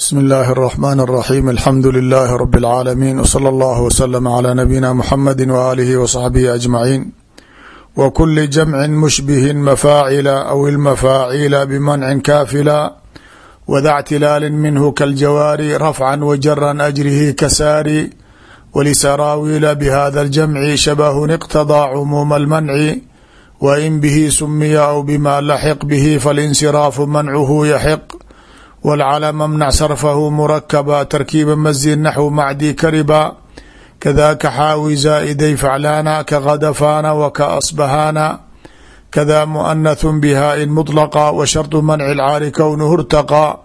bsmi illaahi araxmaan araxiim alxamdu lilaahi rabi alcaalamiin wsala allahu wslm calaa nabiyina muxamadi waaalihi wasaxbihi ajmaciin wa kuli jamcin mushbihin mafaacila aw ilmafaacila bimancin kaafila wadactilaalin minhu kaljawaari rafcan wajaran ajrihi kasaari walisaraawila bihada aljamci shabahun iqtadaa cumuuma almanci wain bihi sumiya aw bima laxiq bihi falinsiraafu mancuhu yaxiq wاlclm mnac sarfahu murakaba tarkiiba masjid naxw macdi kariba kadaka xaawi zaa'iday faclaana kagadfaana wakaasbahaana kada muanath bhain muطlqa washarطu manci اlcaari kownuhu اrtaqa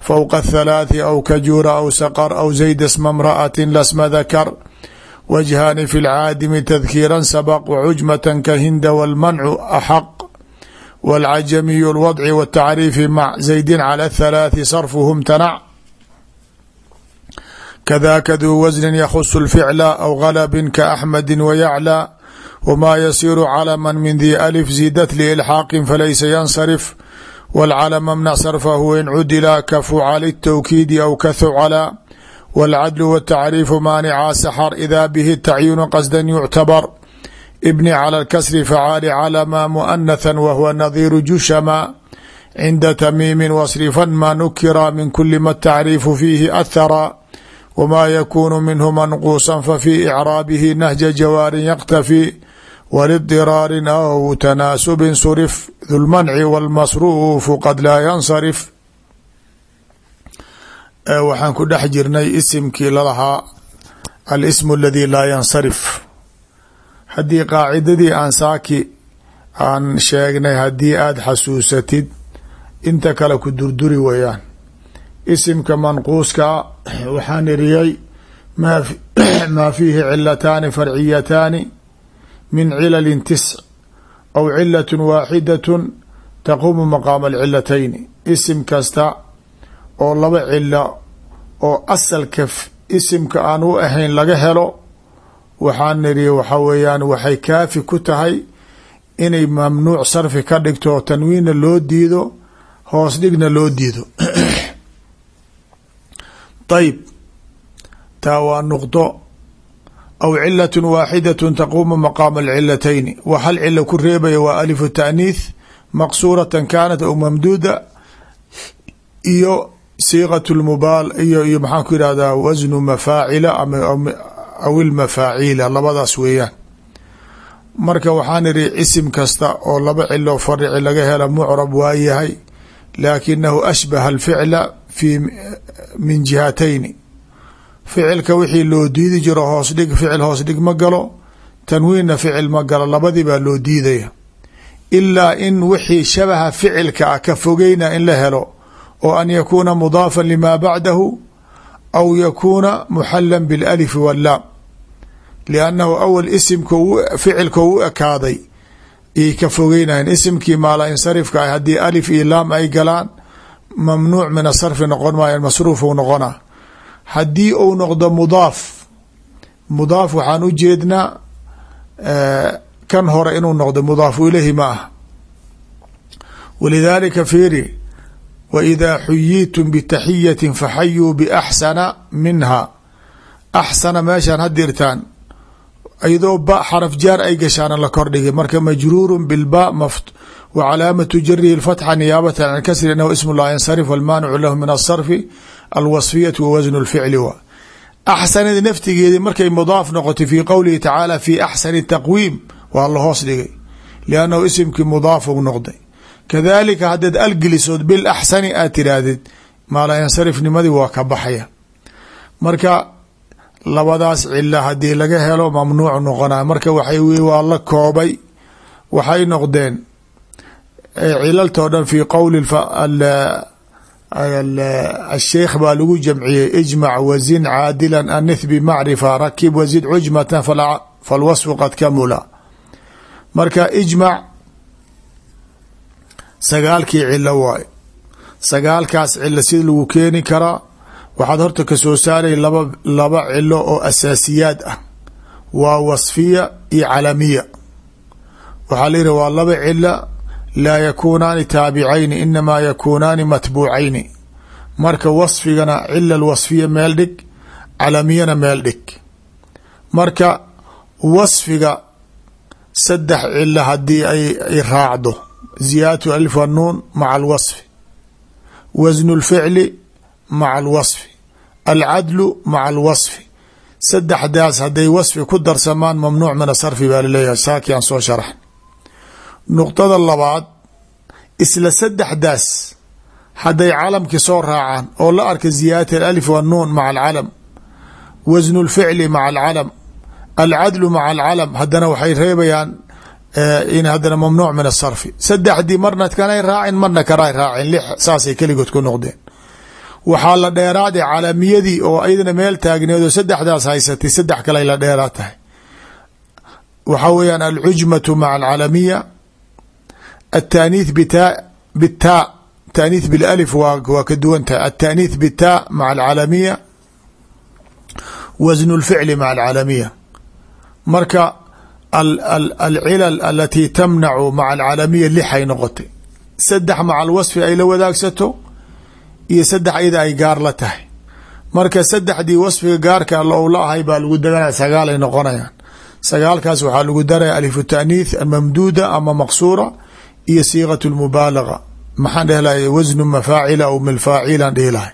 fowqa الthalaaثi aw kajuura aw saqr aw zayd sma اmraأati lasma dakar wajhaani fi اlcaadimi tadkiira sabq wcujmaة kahinda wاlmancu axaq wاlcajamiy اlwadci wالtacriifi mac zaydi calى الthalaaثi sarfuhu اmtanac kadaka duu wasni yakhusu اlficla aw galbi kaaxmadi wayaclى wma yasiru calama min di alif ziidat liilxaaqi falaysa yansarif wاlcalama mnac sarfahu in cudila kafucali الtowkiidi aw kathucala wاlcadlu wالtacriifu maanica saxar ida bihi tacyiinu qasda yuctabar ibni calى kasri facaali calama muanahan wahwa nadiiru jushama cinda tamiimin wasrifan ma nukira min kuli ma tacriifu fiihi athara wma yakuunu minhu manquusan fafii icraabihi nahja jawaarin yaktafi walidiraarin aw tanaasubin surif dulmanci walmasruufu qad laa yansarif. Waxaan ku dhex jirnay isimkii lalahaa alsmu aladi laa yansarif haddii qaacidadii aan saaki aan sheegnay haddii aada xasuusatid inta kale ku durduri wayaan. Isimka manquuskaa waxaan iriyay maa fiihi cilataani farciyataani min cilali tisc aw cilat waaxidatun taquumu maqaama alcilatayni isim kasta oo laba cilo oo asalka isimka aan u ahayn laga helo waxaan niri waxa weeyaan waxay kaafi ku tahay inay mamnuuc sarfi ka dhigto oo tanwiinna loo diido hoos dhigna loo diido. Ayb taa waa nuqdo. Aw cilat waaxidat taquumu maqaama alcilatayni wa hal cilo ku reebaya waa alifu taaniith maqsuuratan kaanat aw mamduuda iyo siiqat lmubaal iyo iyo maxaan ku yihahdaa wasnu mafaacila aw ilmafaaciila labadaas weeyaan. Marka waxaan ihi isim kasta oo laba cilo farici laga hela mucrab waa yahay laakinahu ashbaha alficla fi min jihatayni ficilka wixii loo diidi jiro hoos dhig ficil hoos dhig ma galo tanwiinna ficil ma galo labadii baa loo diidaya. Ilaa in wixii shabaha ficilka ah ka fogeyna in la helo oo an yakuuna mudaafan lima bacdahu aw yakuuna muxalan biاlalifi wallaam liannahu awal isimka ficilka u ekaaday iyay ka fogeynayan isimkii maala insarifka ah haddii alif iyo laam ay galaan mamnuuc min asarfi noqon maayan masruufu noqona haddii uu noqdo mudaaf mudaaf waxaan u jeednaa kan hore inuu noqdo mudaafu ilayhi ma ah walidaalika fiiri waidaa xuyiitum bitaxiyatin faxayuu biaxsana minha axsana meeshaan hadirtaan iyadoo ba xaraf jaar ay gashaana la kordhigay. Marka majruuru bilba wa calaamatu jarihi lfatxa niyaabatan can kasri inahu ismu laa yansarif walmaanicu lahu min asarfi alwasfiyati wa wasnu lficli wa. Axsanadi naftigeedi markay mudaaf noqotay fii qowlihi tacaala fi axsani taqwiim waa la hoos dhigay liannahu isimkii mudaafou noqday. Kadalika haddaad algelisood bil axsani aad tiraahdid maalaa yansarifnimadii waa ka baxaya. Marka labadaas cila haddii laga helo mamnuuc noqonay marka waxay waa la koobay. Waxay noqdeen cilaltoo dhan fi qowli asheikh baa lagu jamciyey ijmac wazin caadila anith bimacrifa rakib wazid cujmata falwasfu qad kamula. Marka ijmac sagaalkii cilo waayo sagaalkaas cilo sida lagu keeni karaa waxaad horta ka soo saaray laba laba cilo oo asaasiyaad ah. Waa wasfiya iyo calamiya. Waxaa la yihi waa laba cilo laa yakuunaani taabicayni inamaa yakuunaani matbuucayni. Marka wasfigana cila lwasfiya meel dhig calamiyana meel dhig. Marka wasfiga saddex cilo haddii ay raacdo ziyaadatu alif wanuun maca alwasfi. Wasnu lficli maca alwasfi alcadlu maca alwasfi saddexdaas hadday wasfi ku darsamaan mamnuuc min asarfi baa la leeyahay saakii aan soo sharax nuqdada labaad isla saddexdaas hadday calamki soo raacaan oo la arka ziyaadat alif wanuun maca alcalam wasnu lficli maca alcalam alcadlu maca alcalam haddana waxay reebayaan in haddana mamnuuc min asarfi saddexdii marna kanay raacin marna kanay raacin lix saasay keligood ku noqdeen waxaa la dheeraaday calamiyadii oo ayadana meel taagneed oo saddexdaas haysatay saddex kale la dheeraad tahay. Waxaa weyaan alcujmatu maca alcalamiya ataaniith bita bitaa taaniith bilalif waa ka duwan tahay. Ataaniith bitaa maca alcalamiya wasnu lficli maca alcalamiya marka alcilal alatii tamnacu maca alcalamiya lixay noqotay. Saddex maca alwasfi ay la wadaagsato iyo saddex ay gaar la tahay. Marka saddexdii wasfiga gaarka ou la ahay baa lagu daganaya sagaal ay noqonayaan. Sagaalkaas waxaa lagu daraya alifu taaniith mamduuda ama maqsuura iyo siiqat lmubaalaga maxaan dhehi lahay wasnu mafaacila aw milfaacilan dhihi lahay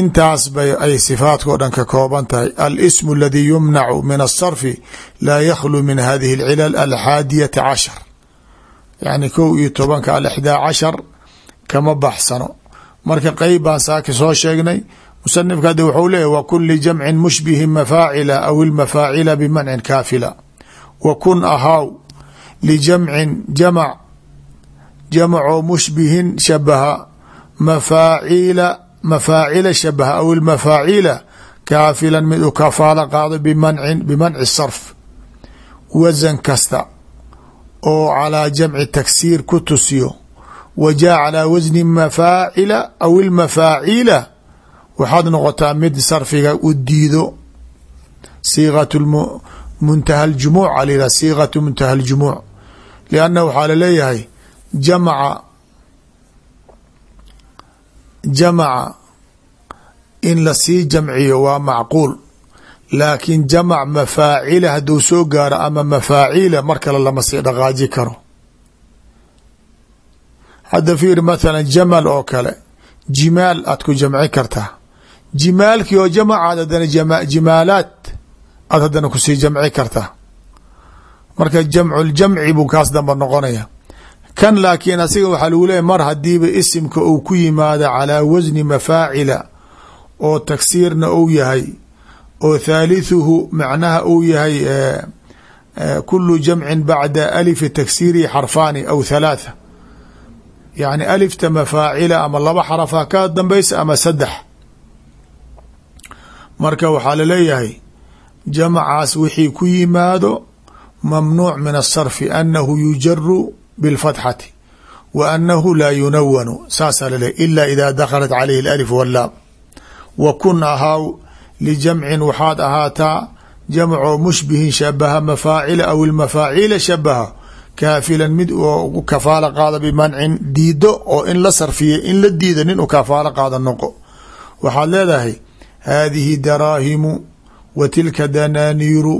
intaas bay ay sifaadkao dhan ka kooban tahay. Alsmu aladii yumnacu min asarfi laa yakhlu min hadihi alcilal alxaadiyati cashar. Yani kow iyo tobanka alixdaa cashar kama baxsano marka qeyb baan saaki soo sheegnay. Musanifka haddi wuxuu leeyahy wa kun lijamcin mushbihin mafaacila aw ilmafaacila bimancin kaafila. Wa kun ahaaw lijamcin jamac jamacoo mushbihin shabaha mafaacila mafaacila shabaha aw ilmafaaciila kaafilan mid u kafaalo qaado bimancin bimanci sarf wasan kasta oo calaa jamci taksiir ku tusiyo wa jaa calaa wasni mafaacila aw ilmafaaciila waxaad noqotaa mid sarfiga u diido siiqat muntaha ljumuuc a la yihah siiqatu muntaha ljumuuc lianna waxaa la leeyahay jamaca jamaca in la sii jamciyo waa macquul laakiin jamac mafaacila hadduu soo gaaro ama mafaaciila mar kale lama sii dhaqaaji karo hadda fiir mathalan jamal oo kale jimaal aad ku jamci kartaa. Jimaalkii oo jamacaad haddana jimaalaad aad haddana ku sii jamci kartaa. Marka jamculjamci buu kaas damba noqonaya kan laakiin asiga waxaa lagu leeyahy mar hadiiba isimka uu ku yimaado calaa wasni mafaacila oo taksiirna uu yahay oo thaalithuhu macnaha uu yahay kulu jamcin bacda alifi taksiirihi xarfaani aw thalaatha yacni alifta mafaacila ama laba xarafa ka dambaysa ama saddex. Marka waxaa la leeyahay jamacaas wixii ku yimaado mamnuuc min asarfi anahu yujaru bilfatxati wa anahu laa yunawanu saasaa laleeyahy ila ida dakhalat calayhi alif wallaam. Wa kun ahaaw lijamcin waxaad ahaataa jamcoo mushbihin shabaha mafaacila aw ilmafaaciila shabaha kaafilan mid oo kafaalo qaada bimancin diido oo in la sarfiya in la diida nin u kafaalo qaada noqo waxaad leedahay haadihi daraahimu wa tilka danaaniiru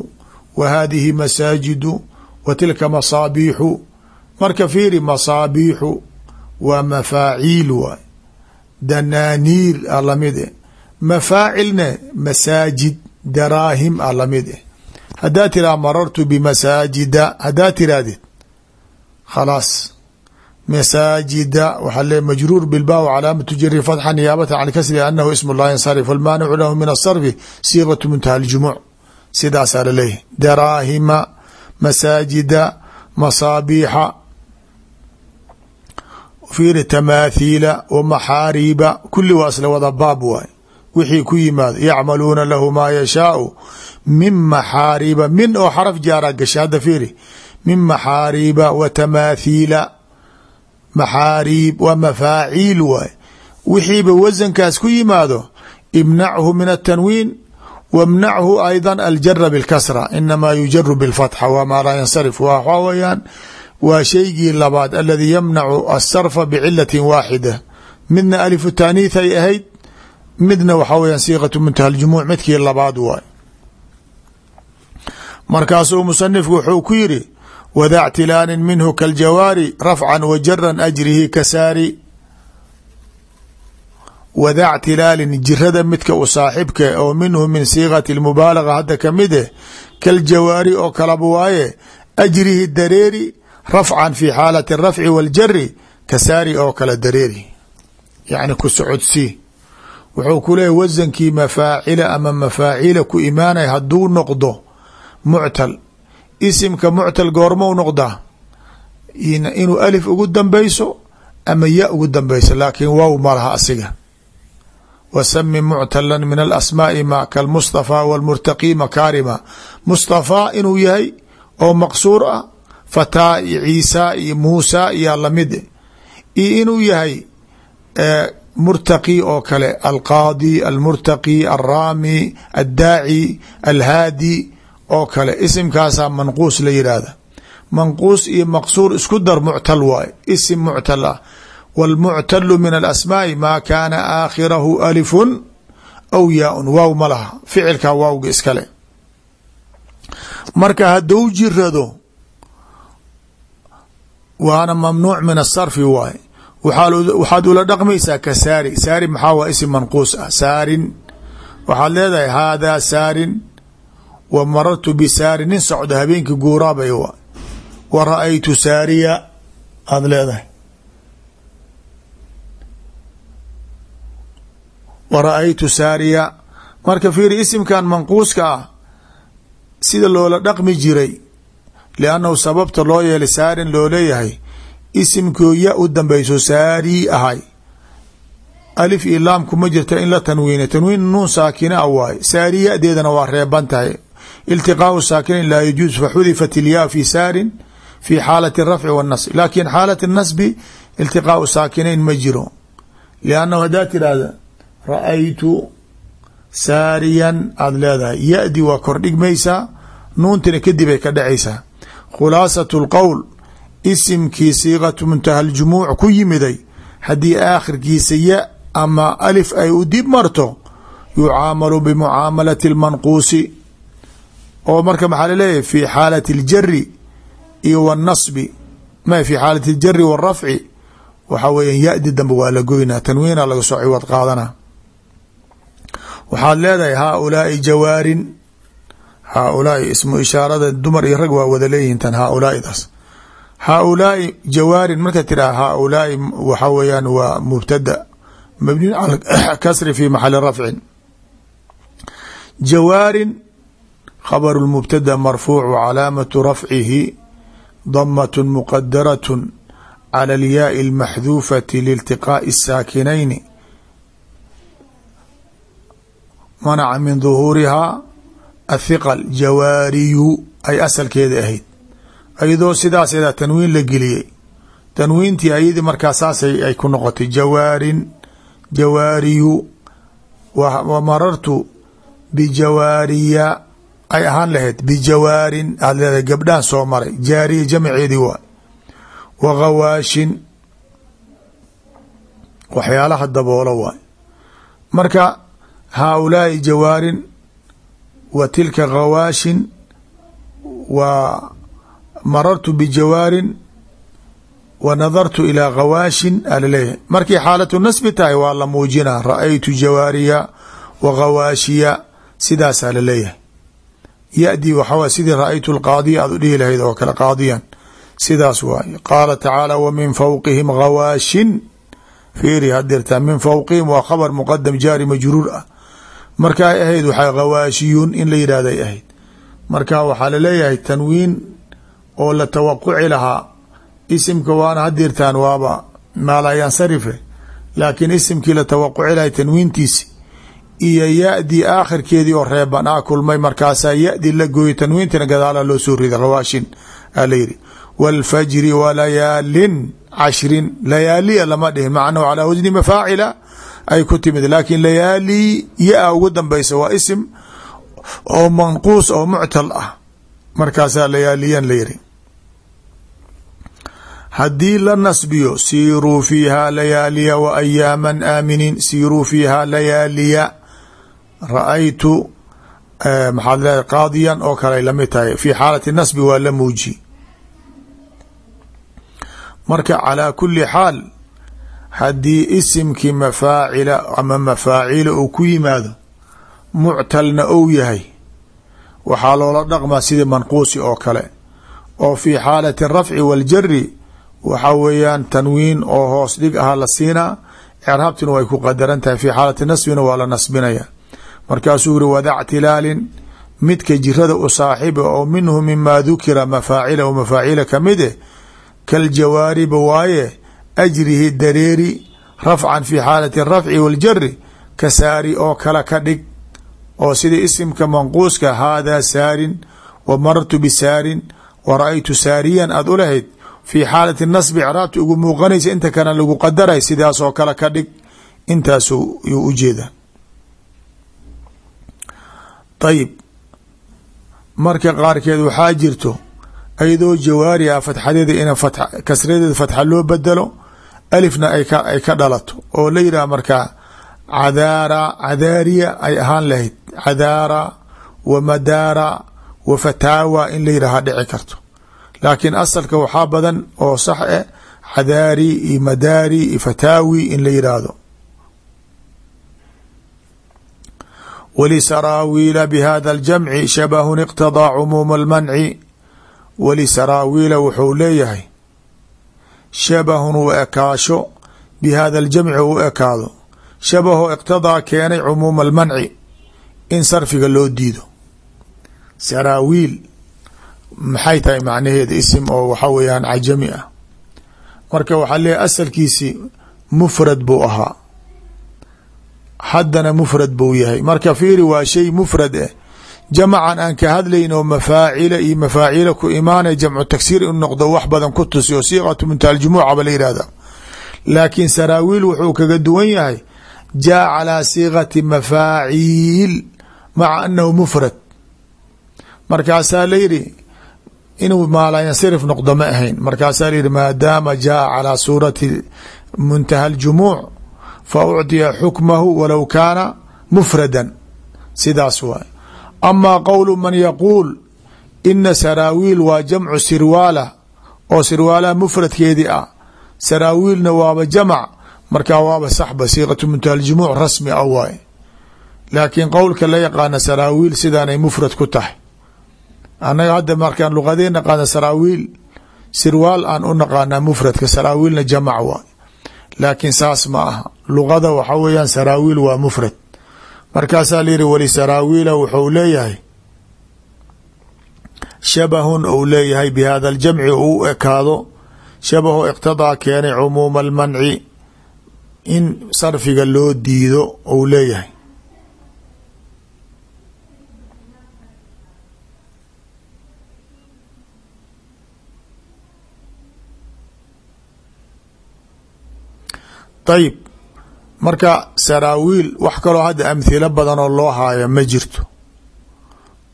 wa haadihi masaajidu wa tilka masaabiixu marka fiiri masaabiixu waa mafaaciil waay danaaniir a la mid eh mafaacilne masaajid daraahim a la mid eh haddaa tiraa marartu bimasaajida haddaa tirahdid khalaas masaajida waxaa le majruur bilbaaw calaamatu jari fatxa niyaabata can kasri anahu ismu laa yansarif walmaanicu lahu min asarfi siiqatu muntaha ljumuuc sidaasaa laleeyahy daraahima masaajida masaabiixa fiiri tamaathiila wa maxaariiba kulli waa isla wada baab waay wixii ku yimaado yacmaluuna lahu maa yashaau min maxaariiba min oo xaraf jaara gasha hadda fiiri min maxaariiba wa tamaathiila. Maxaariib waa mafaaciil waay. Wixiiba wasankaas ku yimaado imnachu min atanwiin wamnachu ayda aljara bilkasra. Inamaa yujaru bilfatxa wamaa laa yansarif waxaa weyaan waa shaygii labaad aladii yamnacu asarfa bicilatin waaxida. Midna alifu taaniith ay ahayd midna waxaa weya siiqatu muntaha ljumuuc midkii labaad waay. Markaasuu musanifku wuxuu ku yiri wada ctilaanin minhu kaljawaari rafcan wa jaran ajrihi kasaari wada ctilaalin jirada midka u saaxibka oo minhu min siiqati mubaalaga hadda ka mid eh kaljawaari oo kalaba waaye ajrihi dareeri rafcan fi xaalati rafci waljari kasaari oo kale dareeri yacni ku socodsii wuxuu ku leeyahy wasankii mafaacila ama mafaacila ku imaanaya hadduu noqdo muctal isimka muctal goormou noqdaa inuu alif ugu dambeyso ama ya ugu dambeyso laakiin wow malaha asiga. Wasami muctala min alasmaai ma kalmustafaa wاlmurtaqi makaarima mustafaa inuu yahay oo maqsuur ah fataa iyo ciisa iyo muusa iyo la mid iyo inuu yahay murtaqi oo kale alqaadi almurtaqi alraami addaaci alhaadi oo kale isimkaasaa manquus la yidhaahda manquus iyo maqsuur isku dar muctal waay isim muctal ah. Wاlmuctalu min alasmaai maa kaana aakhirahu alifun aw yaaun. Waaw ma laha. Ficilkaa waawga iskale marka hadduu jirado waana mamnuuc min asarfi waay waxaad ula dhaqmaysaa ka saari. Saari maxaa waa isim manquus ah? Saarin. Waxaad leedahay haadaa saarin wa marartu bisaarin nin socda habeenkii guuraabay wa. Wa ra'aytu saariya aada leedahay. Wa ra'aytu saariya marka fiiri isimkan manquuska ah sida loola dhaqmi jiray liannahu sababta loo yeelay saarin loo leeyahay isimkoo ya u dambeyso saarii ahay. Alif iyo laam kuma jirta in la tanwiina tanwiin nuun saakina a waaye saari waa reeban tahay iltiqaau saakinain laa yajuuz faxudifat ilyaa fi saarin fi xaalati rafci waاnasb laakin xaalat nasbi iltiqaau saakinayn ma jiro liannahu haddaad tidhaahda ra'aytu saariyan aada leedahay ya-di waa kordhigmaysaa nuuntina kadib ay ka dhacaysaa khulaasatu lqowl isimkii siiqatu muntaha ljumuuc ku yimiday haddii aakhirkiisa ya ama alif ay u dib marto yucaamalu bimucaamalati اlmanquusi oo marka maxaa laleeyahay fi xaalati اljari iyo wاnasbi ma fi xaalati اljari wاrafci waxaa weya ya-di dambe waa la goynaa tanwiina laga soo ciwad qaadana waxaad leedahay haaulaai jawaarin haaulaai ismu ishaarada dumar iyo rag waa wada leeyihin tan haaulaaidaas haaulaai jawaarin marka tiraa haaulaai waxa weeyaan waa mubtada mabniun cala kasri fi maxali rafcin jawaarin khabaru lmubtada marfuuc calaamatu rafcihi damat muqadarat cala alyaai almaxduufati liiltiqaa'i الsaakinayni manaca min duhuurihaa athiqal jawaariyu ay asalkeeda ahayd ayadoo sidaaseeda tanwiin la geliyey tanwiintii ayadii markaa saasay ay ku noqotay jawaarin jawaariyu wa marartu bijawaariya ay ahaan lahayd bijawaarin aad leedahay gabdhaan soo maray jaariya jamaceedii waay wa ghawaashin waxyaalaha daboolo waay marka haaulaai jawaarin wa tilka ghawaashin wa marartu bijawaarin wa nadartu ilaa ghawaashin alaleeyahay markay xaalatu nasbi tahay waa la muujinaa ra'aytu jawaariya wa ghawaashiya sidaasaa la leeyahay ya-dii waxawa sidii ra'aytu lqaadiya aad u dhihi lahayd oo kale qaadiyan. Sidaas waaye qaala tacaala wa min fawqihim ghawaashin fiiri hadirtaa min fawqihim waa khabar muqadam jaari majruur ah. Markaay ahayd waxaa ghawaashiyun in la yidhahday ahayd. Marka waxaa la leeyahay tanwiin oo la tawaquci lahaa. Isimka waana hadirtaan waaba maalaa yansarife laakiin isimkii la tawaquci lahay tanwiintiisi iyo ya-dii aakhirkeedii oo reeban a kulmay markaasaa ya-di la gooyay tanwiintina gadaala loo soo riday ghawaashin aa la yidhi wاlfajri walayaalin cashrin layaaliya lama dhihin macnahu calaa wasni mafaacila ay ku timid laakiin layaali ya-a ugu dambeysa waa isim oo manquus oo muctal ah. Markaasaa layaaliyan la yiri haddii la nasbiyo siiruu fiiha layaaliya wa ayaaman aaminiin siiruu fiiha layaaliya ra'aytu maxaad leedahay qaadiyan oo kale ay la mid tahay. Fi xaalati nasbi waa la muuji. Marka calaa kuli xaal haddii isimkii mafaacila ama mafaacila uu ku yimaado muctalna ou yahay waxaa loola dhaqmaa sidii manquusi oo kale. Oo fi xaalati rafci waljari waxa weeyaan tanwiin oo hoos dhig aha la siinaa craabtina way ku qadaran tahay. Fi xaalati nasbina waa la nasbinaya markaasuu yiri wada ctilaalin midka jirada u saaxiba oo minhu mima dukira mafaacila o mafaacila kamide kaljawaariba waaye ajrihi dareeri rafcan fi xaalati rafci waljari ka saari oo kale ka dhig oo sida isimka manquuska haadaa saarin wa marartu bisaarin wa ra'aytu saariyan aada u lahayd fi xaalati nasbi craabta ugu muuqanaysa inta kana lagu qadaray sidaasoo kale ka dhig. Intaasu yuu ujeeda ayib marka qaarkeed waxaa jirto ayadoo jawaari ah fatxadeeda in kasradeeda fatxa loo bedelo alifna ay ka dhalato oo la yidhah markaa cadaara cadaariya ay ahaan lahayd cadaara wa madaara wa fataawa in la yidhaha dhici karto. laakiin asalka waxaa badan oo sax eh cadaari iyo madaari iyo fataawi in la yidhaahdo wlisaraawiila bihada اljamci shabahun iqtadaa cumuuma اlmanci walisaraawiila wuxuu leeyahay shabahun u ekaasho bihada aljamci u ekaado shabaho iqtadaa keenay cumuuma almanci in sarfiga loo diido saraawiil maxay tahay macnaheeda isim oo waxaa weeyaan cajami ah marka waxaa leeyahy asalkiisi mufrad buu ahaa haddana mufrad buu yahay. Marka fiiri waa shay mufrad ah jamacan aan ka hadlayn oo iyo mafaacila ku imaanay jamcu tagsiir in noqdo wax badan ku tusi oo siiqatu muntaha ljumuuca ba la yihahda laakiin saraawiil wuxuu kaga duwan yahay jaa calaa siiqati mafaaciil maca anahu mufrad. Markaasaa la yidhi inuu maalayansirif noqdo ma ahayn. Markaasaa la yidhi maadaama jaa calaa suurati muntaha ljumuuc fa ucطiya xukmahu walow kaana mufrada sidaas waay amaa qowlu man yaquul ina saraawiil waa jamcu sirwaala oo sirwaalaha mufradkeedii ah. Saraawiilna waaba jamac markaa waaba saxba siiqatu muntaha ljumuuc rasmi ah waay laakiin qowlka la yaqaana saraawiil sidaanay mufrad ku tahay. Annaga hadda markaan luqadee naqaana saraawiil sirwaal aan u naqaanaa mufradka saraawiilna jamac waay laakiin saas ma aha luqada waxa weeyaan saraawiil waa mufrad. Markaasaa layihi wali saraawiila wuxuu leeyahay shabahun ou leeyahay bi hada aljamci uu ekaado. Shabaho iqtadaa keenay cumuuma almanci in sarfiga loo diido ou leeyahay. Ayib marka saraawiil wax kaloo hadda amhilo badan oo loo haayo ma jirto.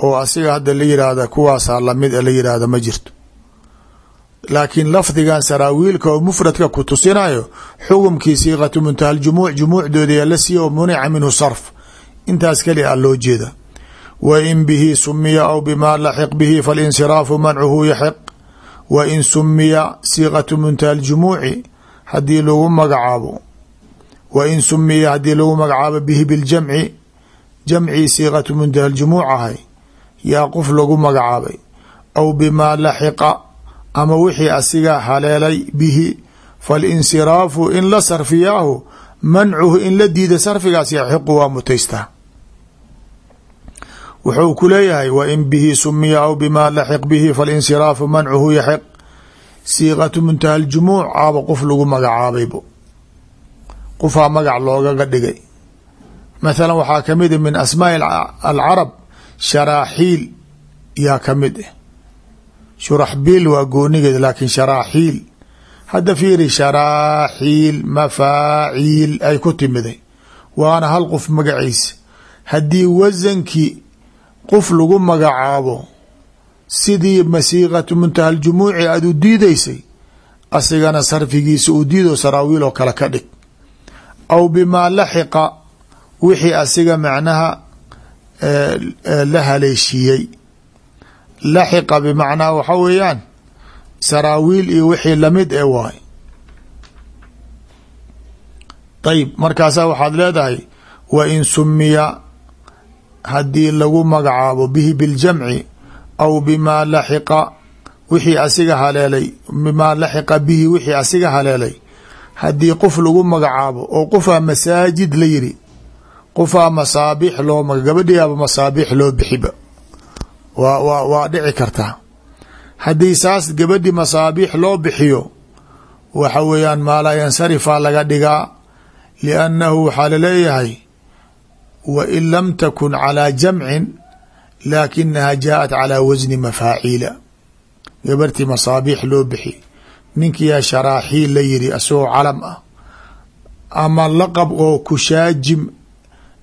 Oo asiga hadda la yidhaahda kuwaasaa la mid la yidhaahda ma jirto. Laakiin lafdigan saraawiilka oo mufradka ku tusinayo xukumkii siiqatu muntaha ljumuuc jumuucdoodaya la siiya munica minhu sarf. Intaas keli a loo jeeda. Wa in bihi sumiya aw bima laxiq bihi falinsiraafu mancuhu yaxiq. Wa in sumiya siiqatu muntaha ljumuuci haddii lagu magacaabo wa in sumiya haddii lagu magacaabo bihi biljamci jamcii siiqatu muntaha ljumuuc ahay yaa qof lagu magacaabay aw bimaa laxiqa ama wixii asiga haleelay bihi falinsiraafu in la sarfiyaahu mancuhu in la diida sarfigaas yaxiqu waa mutaystaa wuxuu ku leeyahay wa in bihi sumiya aw bimaa laxiq bihi falinsiraafu mancuhu yaxiq siiqatu muntaha ljumuuc aaba qof lagu magacaabaybo qofaa magac loogaga dhigay. Mathalan waxaa ka mid a min asmaai alcarab sharaaxiil yaa ka mid ah shuraxbiil waa goonigeed laakiin sharaaxiil. Hadda fiiri sharaaxiil mafaaciil ay ku timiday waana hal qof magaciisa haddii wasankii qof lagu magacaabo sidii masiiqatu muntaha ljumuuci aada u diidaysay asigana sarfigiisa uu diido saraawiil oo kale ka dhig aw bimaa laxiqa wixii asiga macnaha la haleeshiiyey laxiqa bimacnaa waxa weeyaan saraawiil iyo wixii la mid ee waay. Ayib markaasaa waxaad leedahay wa in sumiya haddii lagu magacaabo bihi biljamci aw bimaa laxiqa wixii asiga haleelay bimaa laxiqa bihi wixii asiga haleelay haddii qof lagu magacaabo oo qofaa masaajid la yiri qofaa masaabiix loo gabadhigaaba masaabiix loo bixiba. Wa wa waa dhici kartaa haddii saas gabadhi masaabiix loo bixiyo waxa weeyaan maalaa yansarifaa laga dhigaa liannahu waxaa la leeyahay wa in lam takun calaa jamcin laakinaha jaaءat calaa wasni mafaaciila. Gabartii masaabiix loo bixi ninkiyaa sharaaxiil la yiri asagoo calam ah ama laqab oo kushaajim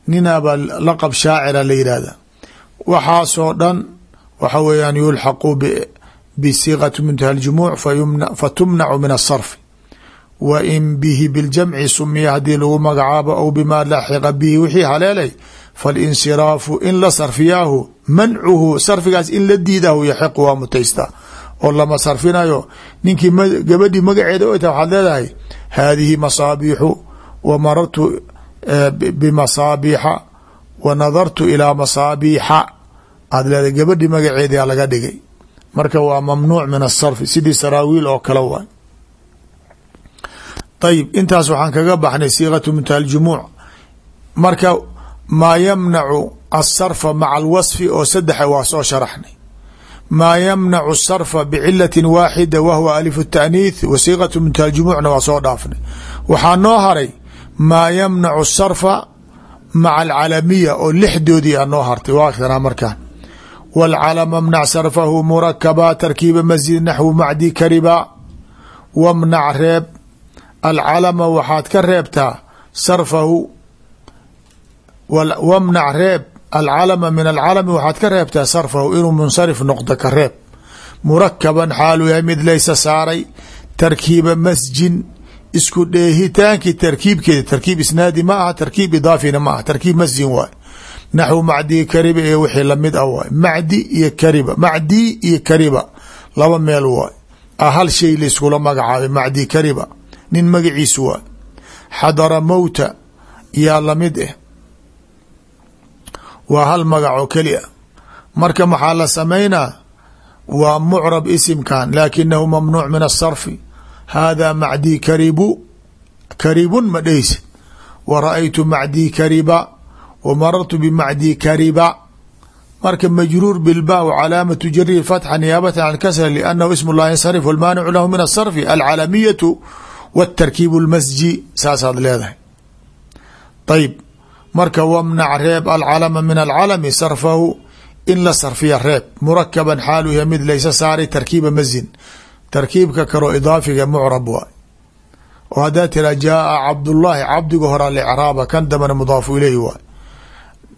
ninaaba laqab shaacira la yidhaahda. Waxaasoo dhan waxa weeyaan yulxaqu bisiiqati muntaha ljumuuc fatumnacu min asarfi wa in bihi biljamci sumiya haddii lagu magacaabo aw bimaa laxiqa bihi wixii haleelay falinsiraafu in la sarfiyaahu mancuhu sarfigaas in la diidahu yaxiqu waa mutaysta oo lama sarfinayo ninkii gabadhii magaceeda o ta waxaad leedahay haadihi masaabiixu wa marartu bimasaabiixa wa nadartu ilaa masaabiixa. Aad leedahay gabadhii magaceedaa laga dhigay. Marka waa mamnuuc min asarfi sidii saraawiil oo kale waay. Ayib intaas waxaan kaga baxnay siiqatu muntaha ljumuuc marka maa yamnacu asarfa maca alwasfi oo saddexa waa soo sharaxnay maa yamnacu sarfa bicilati waaxida wahwa alif taaniith wa siiqatu muntaha ljumuucna waa soo dhaafnay. Waxaa noo haray maa yamnacu sarfa maca alcalamiya oo lixdoodii a noo hartay. Waa kanaa markaan. Wاlcalama mnac sarfahu murakaba tarkiiba masjid naxwu macdi kariba wamnac reeb. Alcalama waxaad ka reebtaa sarfahu alcalama min alcalami waxaad ka reebtaa sarfahu inuu munsarif noqdo ka reeb murakaban xaaluu yahay mid laysa saaray tarkiiba masjin isku dheehitaankii tarkiibkeeda tarkiib isnaadi ma aha tarkiib idaafina ma aha tarkiib masjin waay naxwu macdi kariba iyo wixii la mid ah waay macdi iyo kariba macdi iyo kariba laba meel waay hal shay layskula magacaabay macdi kariba nin magaciisu waay xadara mowta yaa la mid ah waa hal magac oo keli a marka maxaa la samaynaa? Waa mucrab isimkan laakinahu mamnuuc min asarfi hada macdi karibu karibun ma dheysid wa ra'aytu macdi kariba wa marartu bimacdi kariba marka majruur bilba w calaamatu jari fatxa niyaabata can kasra liannahu ism llah yansarif walmaanicu lahu min asarfi alcalamiyatu wاtarkiib اlmasji saasaad leedahay. Ayb marka wamnac reeb alcalama min alcalami sarfahu in la sarfiya reeb. Murakaban xaalu yahay mid laysa saaray tarkiiba masjin tarkiibka kaloo idaafiga mucrab waay oo haddaa tira jaaa cabdullaahi cabdiga horaa licraaba kan dambana mudaafu ileyhi waay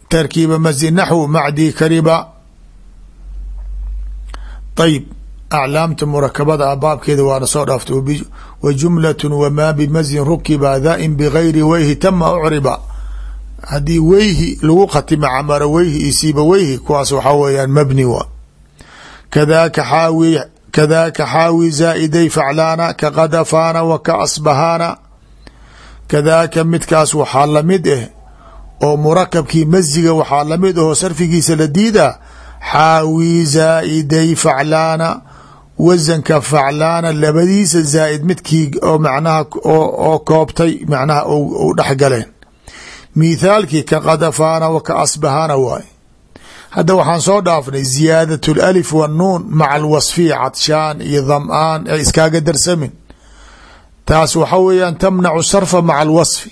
tarkiiba masjid naxwu macdi kariba. Ayb aclaamta murakabada ah baabkeeda waana soo dhaaftay. Wa jumlatu wamaa bimasjin rukiba dain bigayri weyhi tama ucriba haddii weyhi lagu khatima camara weyhi isiiba weyhi kuwaas waxaa weeyaan mabni waa kadaka xaawi kadaka xaawi zaa'iday faclaana ka qadafaana wa ka asbahaana. Kadaaka midkaas waxaa la mid ah oo murakabkii masjiga waxaa la mid ahoo sarfigiisa la diidaa xaawi zaa'iday faclaana. Wasanka faclaana labadiisa zaa'id midkii oo macnaha oo koobtay macnaha u dhexgaleen mithaalkii ka kadafaana wa ka asbahana waay. Hadda waxaan soo dhaafnay ziyaadat lalif wannuun maca alwasfiya cadshaan iyo dhamaan ee iskaaga darsamin. Taas waxa weeyaan tamnacu sarfa maca alwasfi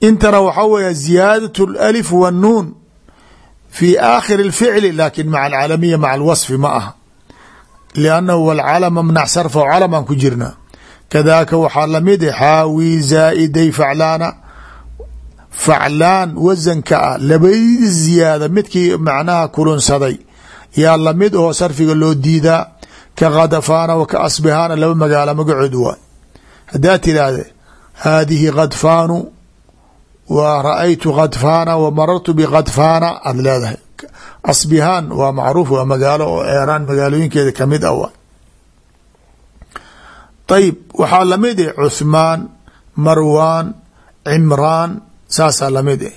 intana waxaa weya ziyaadat lalif wannuun fi aakhiri اlficli laakin maca alcalamiya maca alwasfi ma aha. Liannahu walcalam mnac sarfahu calam aan ku jirnaa kadaaka waxaa la mid ah xaawi zaaiday faclaana faclaan wasanka ah labadii ziyaada midkii macnaha kulunsaday yaa la mid oo sarfiga loo diidaa ka khadfaana wa ka asbihaana laba magaalo magacood waay haddaad tidhaahde haadihi khadfaanu wa ra'aytu khadfaana wa marartu bikhadfaana aada leedahay asbihaan waa macruuf waa magaalo oo eeraan magaalooyinkeeda ka mid ah waay ayib waxaa la mid eh cuthmaan marwaan cimraan saasaa la mid eh.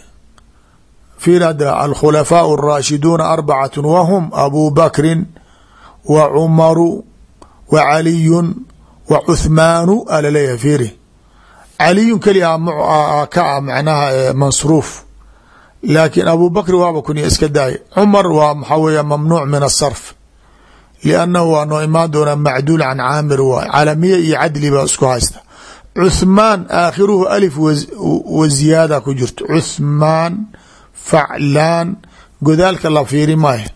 Fiir hadda alkhulafaau araashiduuna arbacatu wahum abu bakrin wa cumaru wa caliyun wa cuthmaanu a la leeyahay fiiri. Caliyun keliya ka ah macnaha masruuf laakiin abu bakri waaba kunya iska daaya cumar waa maxaa weeya mamnuuc min asarf liannahu waa noo imaan doonaa macduul can caamir waay. Calamiya iyo cadli baa isku haysta cuthmaan aakhiruhu alif wa ziyaada ku jirto. Cuthmaan faclaan godaalka la fiiri maayo.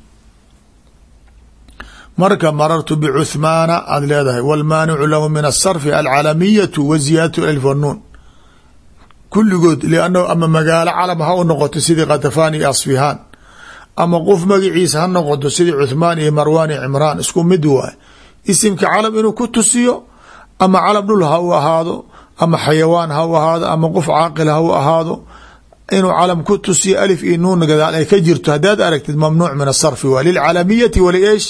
Marka marartu bicuthmaana aad leedahay wاlmaanicu lahu min asarfi alcalamiyatu wa ziyaadatu alif wanuun kulligood liannahu ama magaalo calam ha u noqoto sidii katafaan iyo asfihaan. Ama qof magaciisa ha noqoto sidii cuthmaan iyo marwaan iyo cimraan isku mid waay. Isimka calam inuu ku tusiyo ama calab dhul ha u ahaado ama xayawaan ha u ahaado ama qof caaqil ha u ahaado inuu calam ku tusiyo alif iyo nuun gadaal ay ka jirto haddaad aragtid mamnuuc min asarfi waa lilcalamiyati waliesh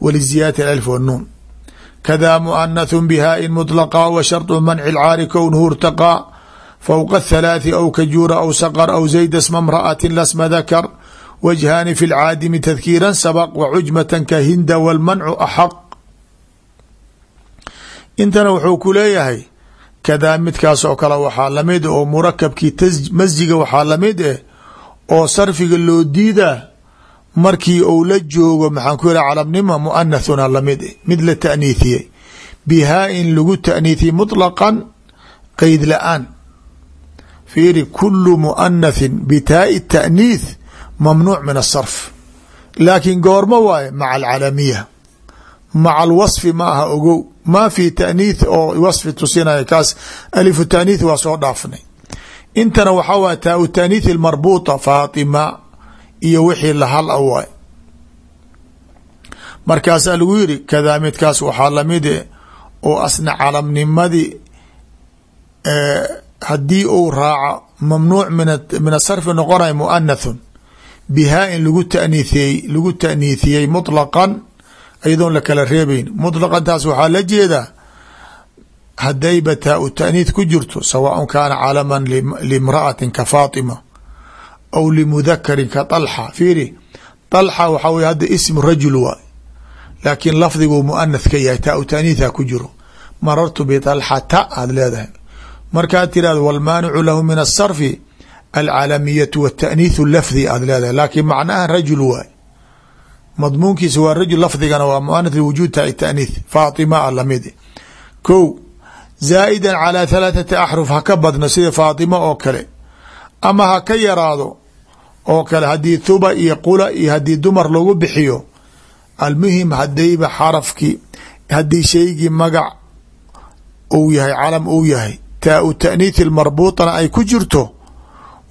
waliziyaadati alif wanuun kadaa muanathun bihaain mطlaqa wa sharطu manci lcaari kownuhu irtaqaa fowqa athalaati aw kajuura aw saqar aw zayda sma mra'atin lasma dakar wajhaani fi lcaadimi tadkiiran sabaq wacujmatan ka hinda walmancu intana wuxuu ku leeyahay kadaa midkaas oo kale waxaa la mid oo murakabkii masjiga waxaa la mid eh oo sarfiga loo diidaa markii uu la joogo maxaan ku yidha calamnima muanathuna la mid eh mid la taaniithiyey bihaa-in lagu taaniithiyey muطlaqan qeyd la'aan. Fiiri kulu muanathin bitaai taaniith mamnuuc min asarf laakiin goormo waaye maca alcalamiya maca alwasfi ma aha ogow. Ma fi taaniith oo wasfi tusinaya kaas. Alifu taaniith waa soo dhaafnay. Intana waxaa waay taa u taaniith marbuuta faatima iyo wixii lahal a waay. Markaasaa lagu yiri kadaa midkaas waxaa lamide oo asna calamnimadii haddii uu raaco mamnuuc min asarfi noqonay muanathun bihaa in lagu taniithiyey lagu taaniithiyey muطlaqan ayadoon la kala reebeyn muطlaqantaas waxaa la jeedaa hadayba taa u taaniith ku jirto sawaaء kaana calaman limra'atin ka faatima aw limudakarin ka طalxa fiiri طalxa waxaa wey hadda ismu rajul waay laakiin lafdiguu muanath ka yahay taa u taaniitha ku jiro marartu biطalxata aad leedahay markaad tirahdo wاlmaanicu lahu min الsarfi alcalamiyatu wالtaaniithu lafdi aad leedahay laakiin macnaha rajul waay madmuunkiisa waa rajul lafdigana waa muanath liwujuud ta taaniith faatima a la mid ko zaa'ida calى halaaثati axruf ha ka badno sida faatima oo kale. Ama ha ka yaraado oo kale haddii thuba iyo qula iyo haddii dumar lagu bixiyo almuhim hadayba xarafkii haddii shaygii magac uu yahay calam uu yahay taa u marbuutana ay ku jirto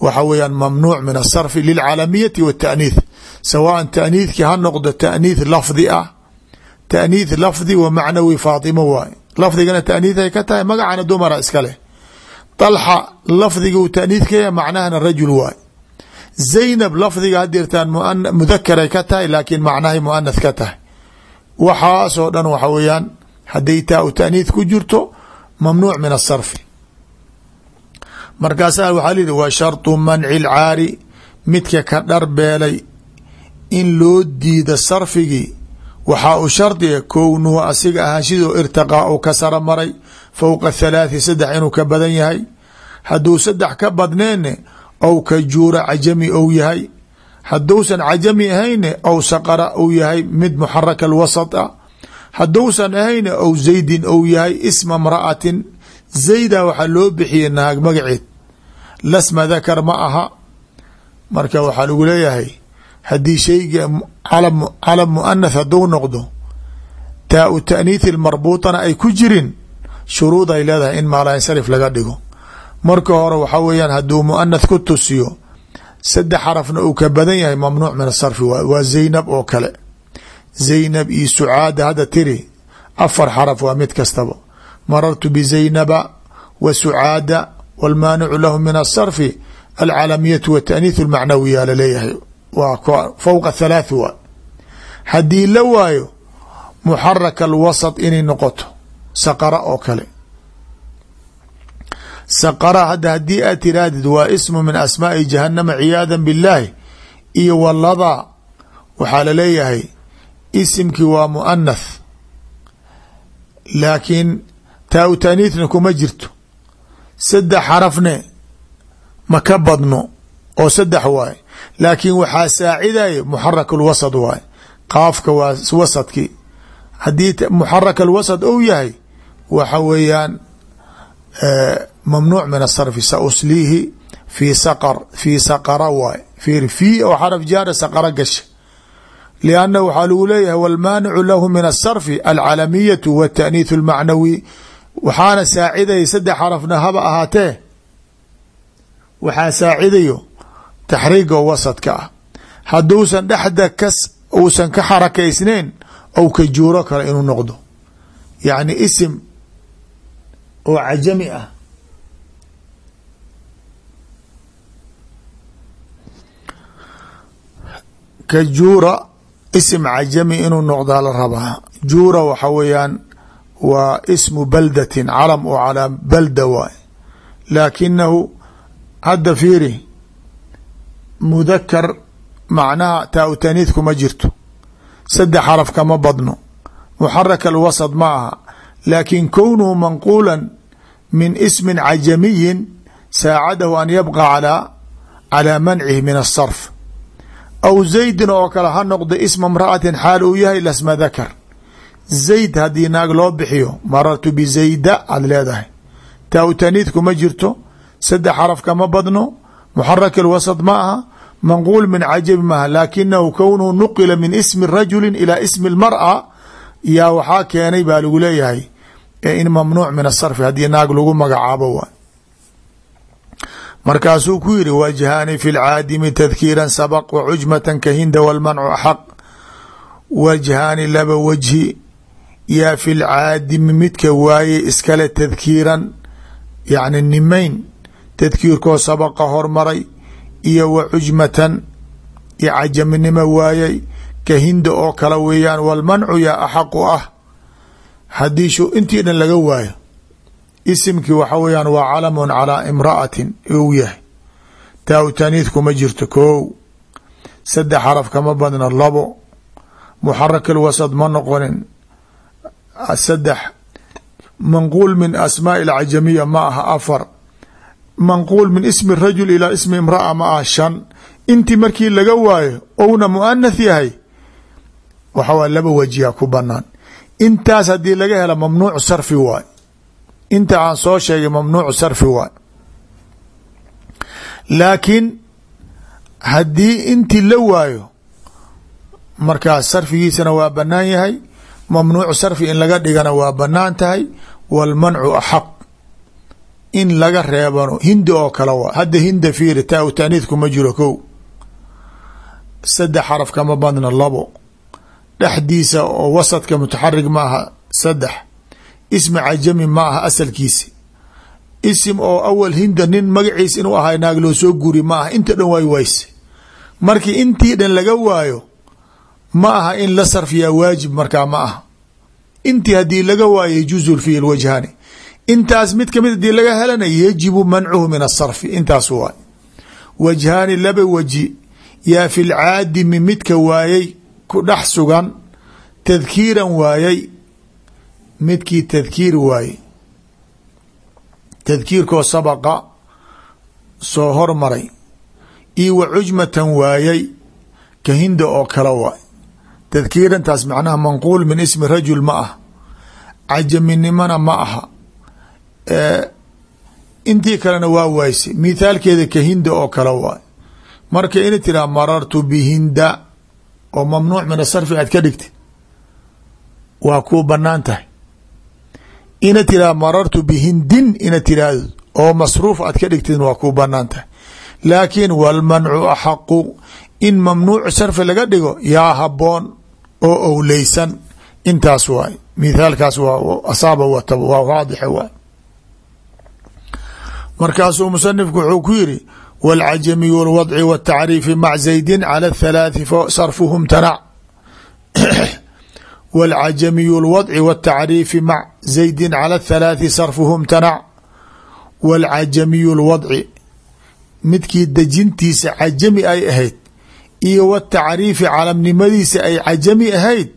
waxa weeyaan mamnuuc min asarfi lilcalamiyati wاtaaniith sawaan taaniithkii ha noqdo taaniith lafdi ah. Taaniith lafdi wa macnawi faatimo waay lafdigana taaniith ay ka tahay magacana dumara iska leh. طalxa lafdiga uu taaniith ka yahay macnahana rajul waay zaynab lafdiga hadirtaan mudakaray ka tahay laakiin macnahay muanath ka tahay. Waxaasoo dhan waxa weeyaan hadday taa u taaniith ku jirto mamnuuc min asarfi markaasaa waxaa lyihi wa sharطu manci lcaari midka ka dharbeelay in loo diida sarfigii waxaa u shardiga kownuhu asiga ahaanshidoo irtiqaa u ka sara maray fowqa thalaathi saddex inuu ka badan yahay. Hadduu saddex ka badneenne ou ka juura cajami ou yahay. Hadduusan cajami ahayne ou saqara ou yahay mid muxaraka alwasط a hadduusan ahayne ou zaydin ou yahay isma mra'atin zayda waxaa loo bixiyey naag magaceed. Lasma dakar ma aha. Marka waxaa lagu leeyahay haddii shayga calam muanath hadduu noqdo taa u taaniithi marbuutana ay ku jirin shuruud ay leedahay in maalansarif laga dhigo. Marka hore waxaa weeyaan hadduu muanath ku tusiyo saddex xarafna uu ka badan yahay mamnuuc min asarfi waa zaynab oo kale. Zaynab iyo sucaada hadda tiri afar xaraf waa mid kastaba marartu bizaynaba wa sucaada wاlmaanicu lahu min asarfi alcalamiyatu wataaniith اlmacnawiya laleeyahay waa fowqa halaath waa haddii la waayo muxaraka alwasط inay noqoto saqara oo kale saqara hadda haddii aad tirahdid waa ismu min asmaaءi jahanama ciyaada biاllaahi iyo waladaa waxaa laleeyahay isimkii waa muanath laakiin taa u taaniithna kuma jirto. Saddex xarafne ma ka badno oo saddex waaye. Laakiin waxaa saacidaya muxarak alwasad waaye. Qaafka waa wasadkii haddii muxarak alwasad ou yahay waxa weeyaan mamnuuc min asarfi sausliihi fii saqar fii saqara waaye. Fiir fii oo xaraf jaara saqara gasha. Lianna waxaa lagu leeyahay walmaanicu lahu min asarfi alcalamiyatu waata'niithu almacnawi waxaana saacidaya saddex xarafna haba ahaatee waxaa saacidayo taxriiga oo wasadka ah. Hadduusan dhexda kas uusan ka xarakaysnayn ou ka juuro kale inuu noqdo. Yacni isim oo cajami ah. Ka juura isim cajami inuu noqdaa la rabaa. Juura waxa weeyaan waa ismu baldatin calam oo calaa balda waay. Laakinahu hadda fiiri mudakar macnaha taa u taaniid kuma jirto. Saddex xaraf kama badno. Muxarak alwasط ma aha. Laakin kownuhu manquula min ismi cajamiyin saacadahu an yabqa calaa mancihi min asarf aw zaydin oo kale ha noqdo isma mra'atin xaal uu yahay lasma dakar zayd haddii naag loo bixiyo marartu bizayda aad leedahay. Taaw taniidku ma jirto. Saddex xaraf kama badno. Muxarak alwasad ma aha. Manquul min cajabi maaha laakinahu kownuhu nuqila min ismi rajulin ilaa ismi lmara. Yaa waxaa keenay baa lagu leeyahay in mamnuuc min asarfi haddii naag lagu magacaabo waay markaasuu ku yiri wajhaani fi lcaadimi tadkiiran sabaq wacujmatan ka hinda walmancu xaq wajhaani laba wajhi yaa fi lcaadimi midka waaye iskale tadkiiran yacni nimayn tadkiirkoo sabaqa hormaray iyo wa cujmatan iyo cajaminimo waayay ka hinda oo kale weeyaan walmancu yaa axaqu ah. Haddii shu intii dhan laga waayo isimkii waxa weeyaan waa calamun calaa imra'atin ou yahay. Taa u taaniid kuma jirto kow saddex xaraf kama badna labo. Muxarak alwasad ma noqonin saddex. Manquul min asmaaءi alcajamiya ma aha afar. Manquul min ismi rajul ilaa ismi imra'a ma ah shan. Intii markii laga waayo ouna muanath yahay waxa waa laba wajiya ku banaan intaas haddii laga hela mamnuuc sarfi waay. Inta aan soo sheegay mamnuuc sarfi waay. Laakiin haddii intii la waayo markaas sarfigiisana waa banaan yahay mamnuuc sarfi in laga dhigana waa bannaan tahay wاlmancu axaq. In laga reebano hindi oo kale waa hadda hinda fiiri taa u taaniidkuma jiro kow. Saddex xaraf kama badna labo. Dhexdiisa oo wasadka mutaxarig ma aha saddex. Ismi cajami ma aha asalkiisi. Isim oo awal hinda nin magaciis inuu ahay naag loo soo guri ma aha inta dhan waay wayse markii intii dhan laga waayo ma aha in la sarfiyaa waajib markaa ma aha. Intii haddii laga waayo yajuuzu fiihi lwajhaani intaas mid ka mid haddii laga helana yajibu mancuhu min asarfi intaas waay. Wajhaani laba waji yaa fi lcaadimi midka waayay ku dhex sugan tadkiiran waayay midkii tadkiir waayey tadkiirkoo sabaqa soo hormaray io wa cujmatan waayay ka oo kale waay tadkiirantaas macnaha manquul min ismi rajul ma ah cajaminimona ma aha intii kalena waa waayse mithaalkeeda ka hinda oo kale waay marka ina tiraa marartu bihinda oo mamnuuc min asarfi aad ka dhigtid waa kuu bannaan tahay ina tiraa marartu bihindin ina tiraahdo oo masruuf aad ka dhigtid waa kuu bannaan tahay laakiin walmancu axaqu in mamnuuc sarfi laga dhigo yaa haboon oo owleysan intaas waay mithaalkaas waa asaaba wata waa waadix waay markaasuu musanifku wuxuu ku yiri wاlcajamiy اlwadci wالtacriifi mac zaydin calى اthalaaثi sarfuhum tanac wاlcajamiy اlwadci wالtacriifi mac zaydin calى اthalaaثi sarfuhum tanac wاlcajamiy اlwadci midkii dejintiisa cajami ay ahayd iyo wtacriifi calamnimadiisa ay cajami ahayd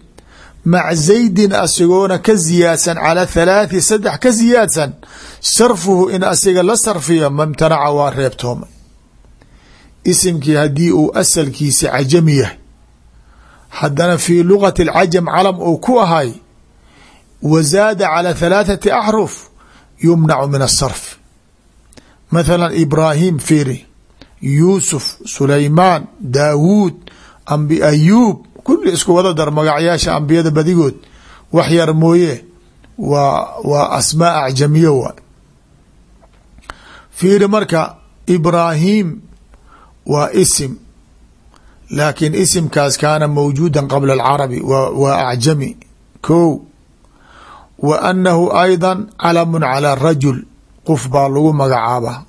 mac zaydin asigoona ka ziyaadsan cala thalaathi saddex ka siyaadsan sarfuhu in asiga la sarfiyo mamtanaca waa reebtooma. Isimkii haddii uu asalkiisa cajami yahay. Haddana fii luqati اlcajam calam uu ku ahay wa zaada cala thalaathati axruf yumnacu min asarf. Mathala ibraahim fiiri yuusuf sulaymaan daawuud ayuub kulli isku wada dar magacyaasha ambiyada badigood. Wax yar mooye waa waa asmaa acjamiyo waay fiiri marka ibraahim waa isim. Laakiin isimkaas kaana mawjuuda qabla alcarabi waa acjami ko wa annahu ayda calamun calى rajul qof baa lagu magacaaba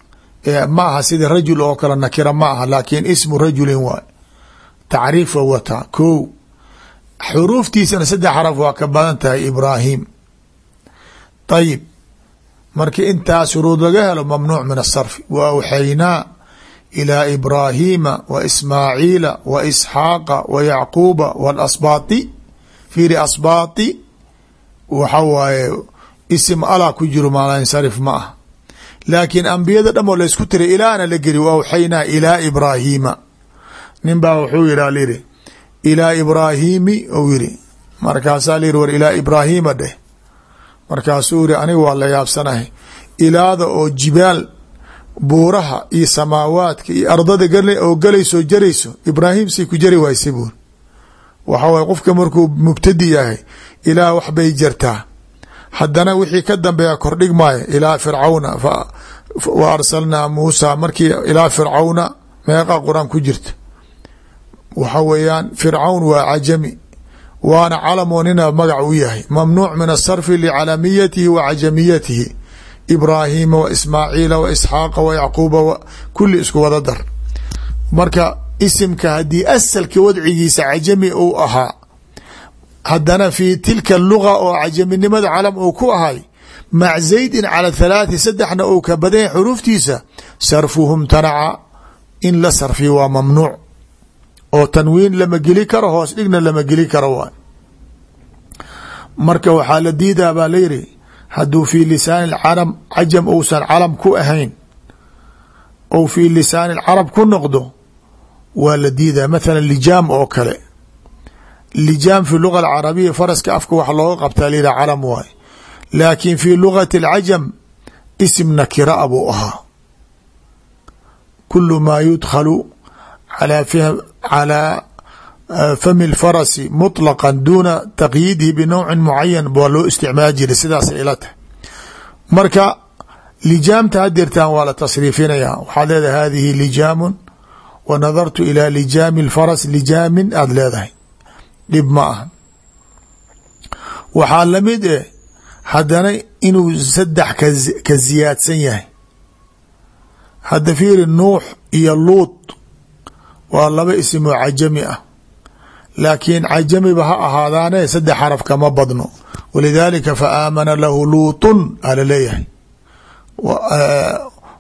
ma aha sida rajul oo kale nakira ma aha laakiin ismu rajulin waay tacriif wa wataa ko xuruuftiisana saddex xaraf waa ka badan tahay ibraahim. Ayib marki intaa shuruud laga helo mamnuuc min asarfi wa awxaynaa ilaa ibraahiima wa ismaaciila wa isxaaqa wa yacquuba walasbaati fiiri asbaati waxa waaye isim ala ku jiro maalansarif ma ah laakiin ambiyada dhamoo laysku tiray ilaana la geli wa awxaynaa ilaa ibraahiima nin baa wuxuu yihi lyiri ilaa ibraahiimi ou yiri markaasaa lyiri war ilaa ibraahiima dheh. Markaasuu yiri aniga waa la yaabsanahay. Ilaada oo jibaal buuraha iyo samaawaadka iyo ardada oo galayso jarayso ibraahim say ku jari waaysa buur waxa waye qofka markuu mubtadi yahay ilaah wax bay jartaa haddana wixii ka dambeeya kordhig maayo ilaa fircawna. Wa arsalnaa muusa markii ilaa fircawna meeqa qur'aan ku jirta. Waxa weeyaan fircawn waa cajami waana calamoo nina magac u yahay. Mamnuuc min asarfi licalamiyatihi wa cajamiyatihi. Ibraahiima wa ismaaciila wa isxaaqa wa yacquuba kulli isku wada dar. Marka isimka haddii asalka wadcigiisa cajami uu ahaa haddana fi tilka luga oo cajaminimada calam uu ku ahay mac zaydin cala thalaathi saddexna uu ka badan yahay xuruuftiisa sarfuhum tanaca in la sarfiya waa mamnuuc. Oo tanwiin lama geli karo hoos dhigna lama geli karo waay marka waxaa la diidaa baa layidhi hadduu fi lisaani carab cajam uusan calam ku ahayn ou fi lisaani carab ku noqdo waa la diidaa mathala lijaam oo kale lijaam fi luga alcarabiya faraska afka wax looga qabtaa lidaa calam waay laakiin fi lugati alcajam isim nakira a buu ahaa kulu maa yudkhalu calaa fami lfarasi muطlaqa duuna taqyiidihi binowcin mucayan waa loo isticmaali jiray sidaasay ila tahay marka lijaamta hadirtaan waa la tasriifinayaa waxaad leedahay hadihi lijaamun wa nadartu ilaa lijaami اlfaras lijaamin aada leedahay dhib ma aha waxaa la mid eh haddana inuu saddex ka ziyaadsan yahay. Hadda fiiri nuux iyo luut waa laba isim oo cajami ah. Laakiin cajamiba ha ahaadaane saddex xaraf kama badno. Walidaalika fa aamana lahu luutun aa la leeyahay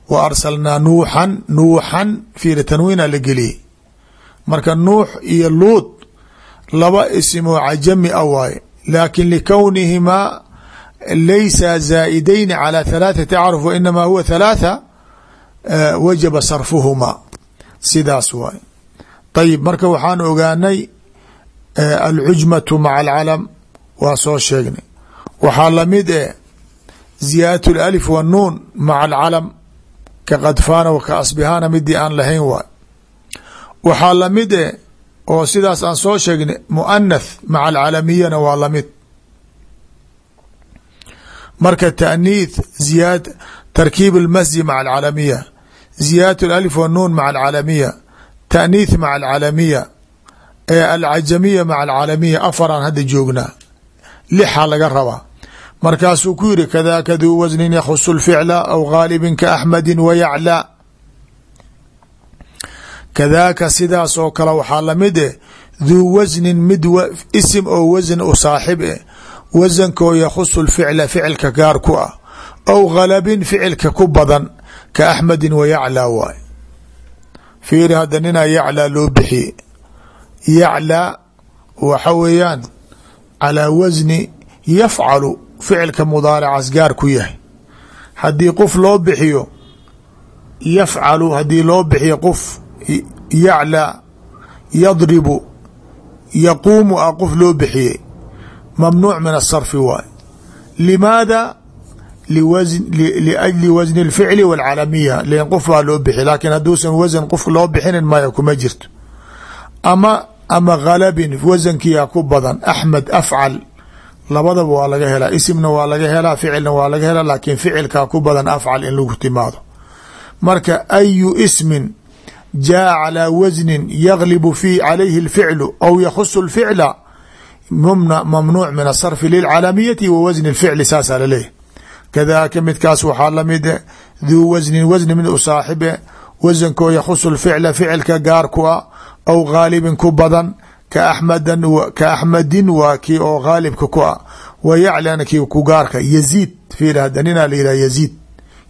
wa arsalnaa nuuxan nuuxan fiiri tanwiina la geliyey. Marka nuux iyo luut laba isim oo cajami a waaye laakin likownihimaa laysa zaa'idayni calى halaaثati acruf wa inamaa huwa halaatha wajaba sarfuhumaa sidaas waay ayib marka waxaan ogaanay alcujmatu maca alcalam waa soo sheegnay waxaa lamid e ziyaadat اlalif wanuun maca alcalam ka kadfaana wa ka asbihaana midii aan lahayn waay waxaa lamid e oo sidaas aan soo sheegnay muanath maca alcalamiyana waa la mid marka taaniith ziyaad tarkiib اlmasji maca alcalamiya ziyaadat اlalif wanuun maca alcalamiya taaniith maca alcalamiya alcajamiya maca alcaalamiya afaraan hadda joognaa lixa laga rabaa. Markaasuu ku yiri kadaaka duu wasnin yakhusu lficla aw gaalibin ka axmadi wayaclaa kadaaka sidaas oo kale waxaa la mid eh duu wasnin mid isim oo wasan u saaxib eh wasankoo yakhusu lficla ficilka gaar ku ah aw galabin ficilka ku badan ka axmedin wayaclaa waay. Fiiri hadda ninaa yaclaa loo bixiye yaclaa waxa weeyaan calaa wasni yafcalu ficilka mudaaricaas gaar ku yahay. Haddii qof loo bixiyo yafcalu haddii loo bixiyo qof yaclaa yadribu yaquumu a qof loo bixiyey. Mamnuuc min asarfi waay. Limaada? Liajli wasni اlficli wاlcalamiya lan qof baa loo bixi laakiin hadduusan wasan qof loo bixinin maya kuma jirto. Ama ama galabin wasankiyaa ku badan axmed afcal. Labadaba waa laga helaa. Isimna waa laga helaa ficilna waa laga helaa laakiin ficilkaa ku badan afcal in lagu timaado. Marka ayu ismin jaa calىa wasnin yaglibu fi calayhi اlficlu aw yakhusu اlficla mamnuuc min asarfi lilcalamiyati wa wasni اlficli saasaa laleeyahy kadaaka midkaas waxaa lamid duu wasnin wasni mid u saaxibe wasankoo yakhusu lficla ficilka gaar ku a aw gaalibin ku badan ka axmadin waa kii oo gaalibka ku a wa yaclana kii ku gaarka yaziid fiir hada ninaa la yihah yaziid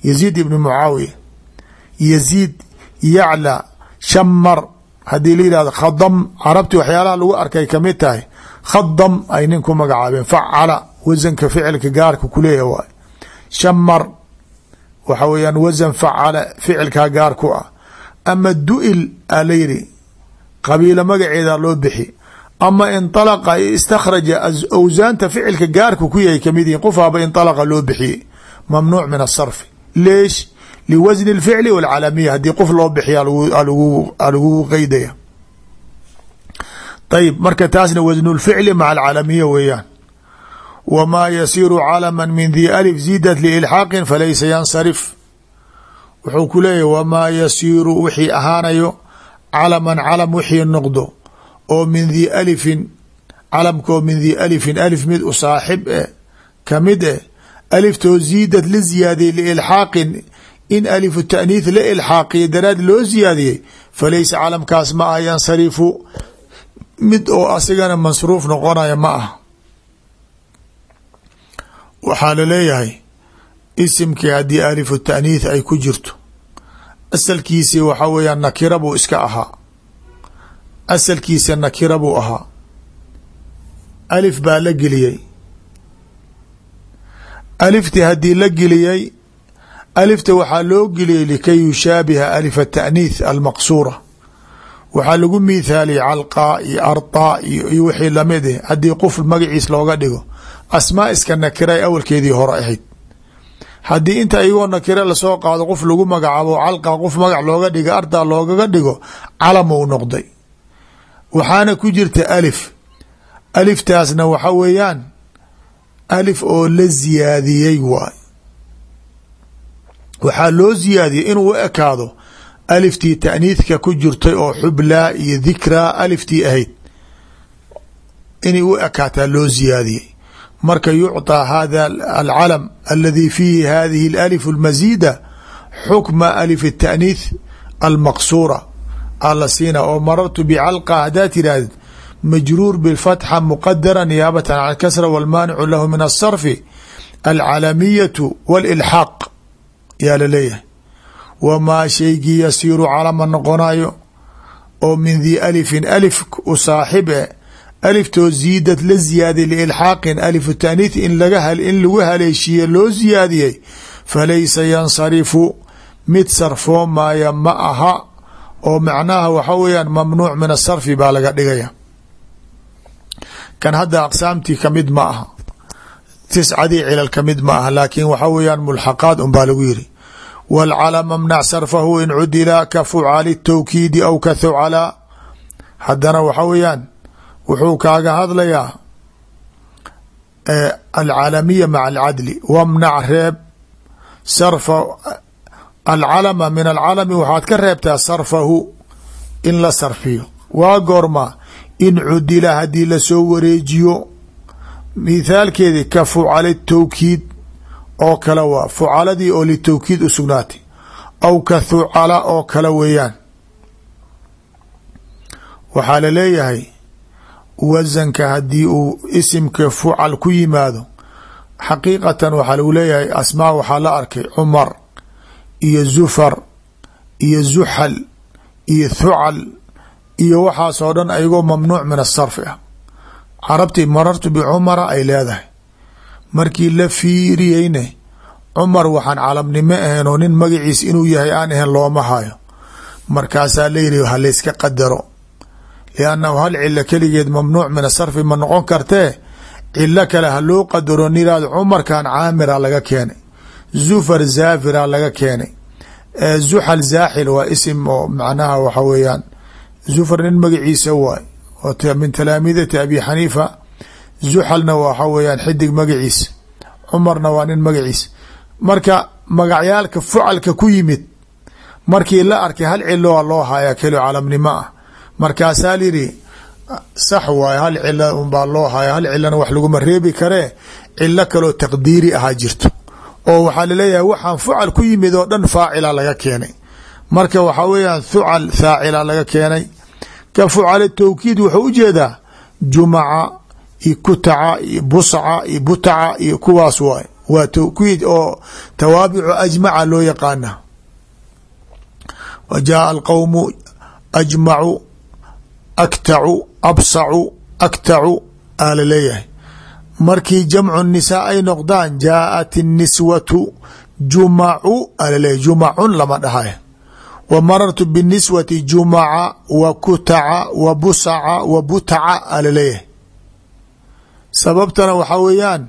yaziid ibni mucaawiya yaziid yacla shamar. Haddii la yihahdo khadam carabti waxyaalaha lagu arkay ka mid tahay khadam ay nin ku magacaabeen. Facala wasanka ficilka gaarka kuleeyahy waay shamar waxa weeyaan wasan facala ficilkaa gaar ku ah. Ama du-il a la yidhi qabiilo magaceeda loo bixi. Ama inطalaqa istakhraja awsaanta ficilka gaarka ku yahay ka mid yihiin qofaaba inطalaqa loo bixiyey mamnuuc min asarfi leesh liwasni اlficli wاlcalamiya haddii qof loo bixiya alagugu qeydaya ayb marka taasna wasnu lficli maca alcalamiya weeyaan wmaa yasiiru calama min di alif ziidat liilxaaqin falaysa yansarif wuxuu ku leeyahy wamaa yasiiru wixii ahaanayo calaman calam wixii noqdo oo min di alifin calamkoo min di alifin alif mid u saaxib eh ka mid eh aliftoo ziidad la ziyaadiyey liilxaaqin in alifu taaniith la ilxaaqiya daraad loo ziyaadiyey falaysa calamkaas ma ah yansarifu mid oo asigana masruuf noqonaya ma ah waxaa la leeyahay isimkii haddii alifu taaniith ay ku jirto asalkiisi waxa weeyaan nakira buu iska ahaa. Asalkiisa nakira buu ahaa. Alif baa la geliyey. Alifti haddii la geliyey alifta waxaa loo geliyey likay yushaabiha alif ataaniith almaqsuura. Waxaa lagu miithaaliyay calqaa iyo ardaa iyo wixii la mid eh haddii qof magaciis looga dhigo. Asmaa iska nakira awalkeedii hore ahayd. Haddii inta iyagoo nakire la soo qaado qof lagu magacaabo calqa qof magac looga dhigo ardaa loogaga dhigo calam ou noqday. Waxaana ku jirta alif. Aliftaasna waxa weeyaan alif oo la ziyaadiyey waay waxaa loo ziyaadiyey inuu u ekaado aliftii taaniidka ku jirtay oo xublaa iyo dikraa aliftii ahayd inay u ekaataa loo ziyaadiyey marka yucطى hada alcalam aladi fiihi hadihi اlalif اlmazida xukma alif الtaأniith almaqsuura ala siina oo marartu bcalqa hadaa tirahdid majruur bfatxa muqadara niyaabata can kasra wاlmaanicu lahu min الsarfi alcalamiyatu wاlilxaaq yaa la leeyahay wamaa shaygii yasiiru calama noqonayo oo min di alifin alif u saaxib e aliftoo ziidad la ziyaaday liilxaaqin alifu taaniith in lagu haleeshiiye loo ziyaadiyey falaysa yansarifu mid sarfoomaya ma aha oo macnaha waxa weeyaan mamnuuc min asarfi baa laga dhigaya. Kan hadda aqsaamtii ka mid ma aha tiscadii cilal ka mid ma aha laakiin waxa weeyaan mulxaqaad un baa lagu yiri wاlcalama mnac sarfahu in cudila ka fucali tawkiidi aw ka thucalaa haddana waxa weeyaan wuxuu kaaga hadlayaa alcalamiya maca alcadli wamnac reeb sarfa alcalama min alcalami waxaad ka reebtaa sarfahu in la sarfiyo waa goorma in cudila haddii la soo wareejiyo mithaalkeedii ka fucala tawkiid oo kale waa fucaladii oo litawkiid u sugnaatay aw ka thucala oo kale weeyaan. Waxaa la leeyahay wasanka haddii uu isimka fucal ku yimaado xaqiiqatan waxaa lagu leeyahay asmaa waxaa la arkay cumar iyo zufar iyo zuxal iyo thucal iyo waxaasoo dhan ayagoo mamnuuc min asarfi ah. Carabtii marartu bicumara ay leedahay markii la fiiriyeyne cumar waxaan calamnimo ahayn oo nin magaciis inuu yahay aan ahayn looma hayo. Markaasaa layidhi halayska qadaro. Liannahu hal cilo keligeed mamnuuc min asarfi ma noqon kartee? Cilo kale ha loo qadaro niraad cumarkan caamira laga keenay. Zufar zaafira laga keenay. Zuxal zaaxil waa isim oo macnaha waxa weeyaan zufar nin magaciisa waay. Min talaamidati abi xaniifa zuxalna waxa weeyaan xidig magaciisa cumarna waa nin magaciisa marka magacyaalka fucalka ku yimid markii la arkay hal ciloa loo haya kelo calamnimo ah. Markaasaa lyidhi sax waay hal cilo unbaa loo haya hal cilona wax laguma reebi karee cilo kaloo taqdiiri ahaa jirto. Oo waxaa la leeyahay waxaan fucal ku yimid oo dhan faacila laga keenay. Marka waxaa weeyaan thucal thaacila laga keenay. Ka fucala tawkiid wuxuu u jeedaa jumaca iyo kutaca iyo busca iyo butaca iyo kuwaas waay waa tawkiid oo tawaabicu ajmaca loo yaqaana wa jaaa alqowmu ajmacu aktacu absacu aktacu aa laleeyahay markii jamcu nisaa ay noqdaan jaaءat الniswatu jumacu alaleeyahy jumacun lama dhahay wa marartu biniswati jumaca wa kutaca wa busaca wa butaca alaleeyahay sababtana waxaa weeyaan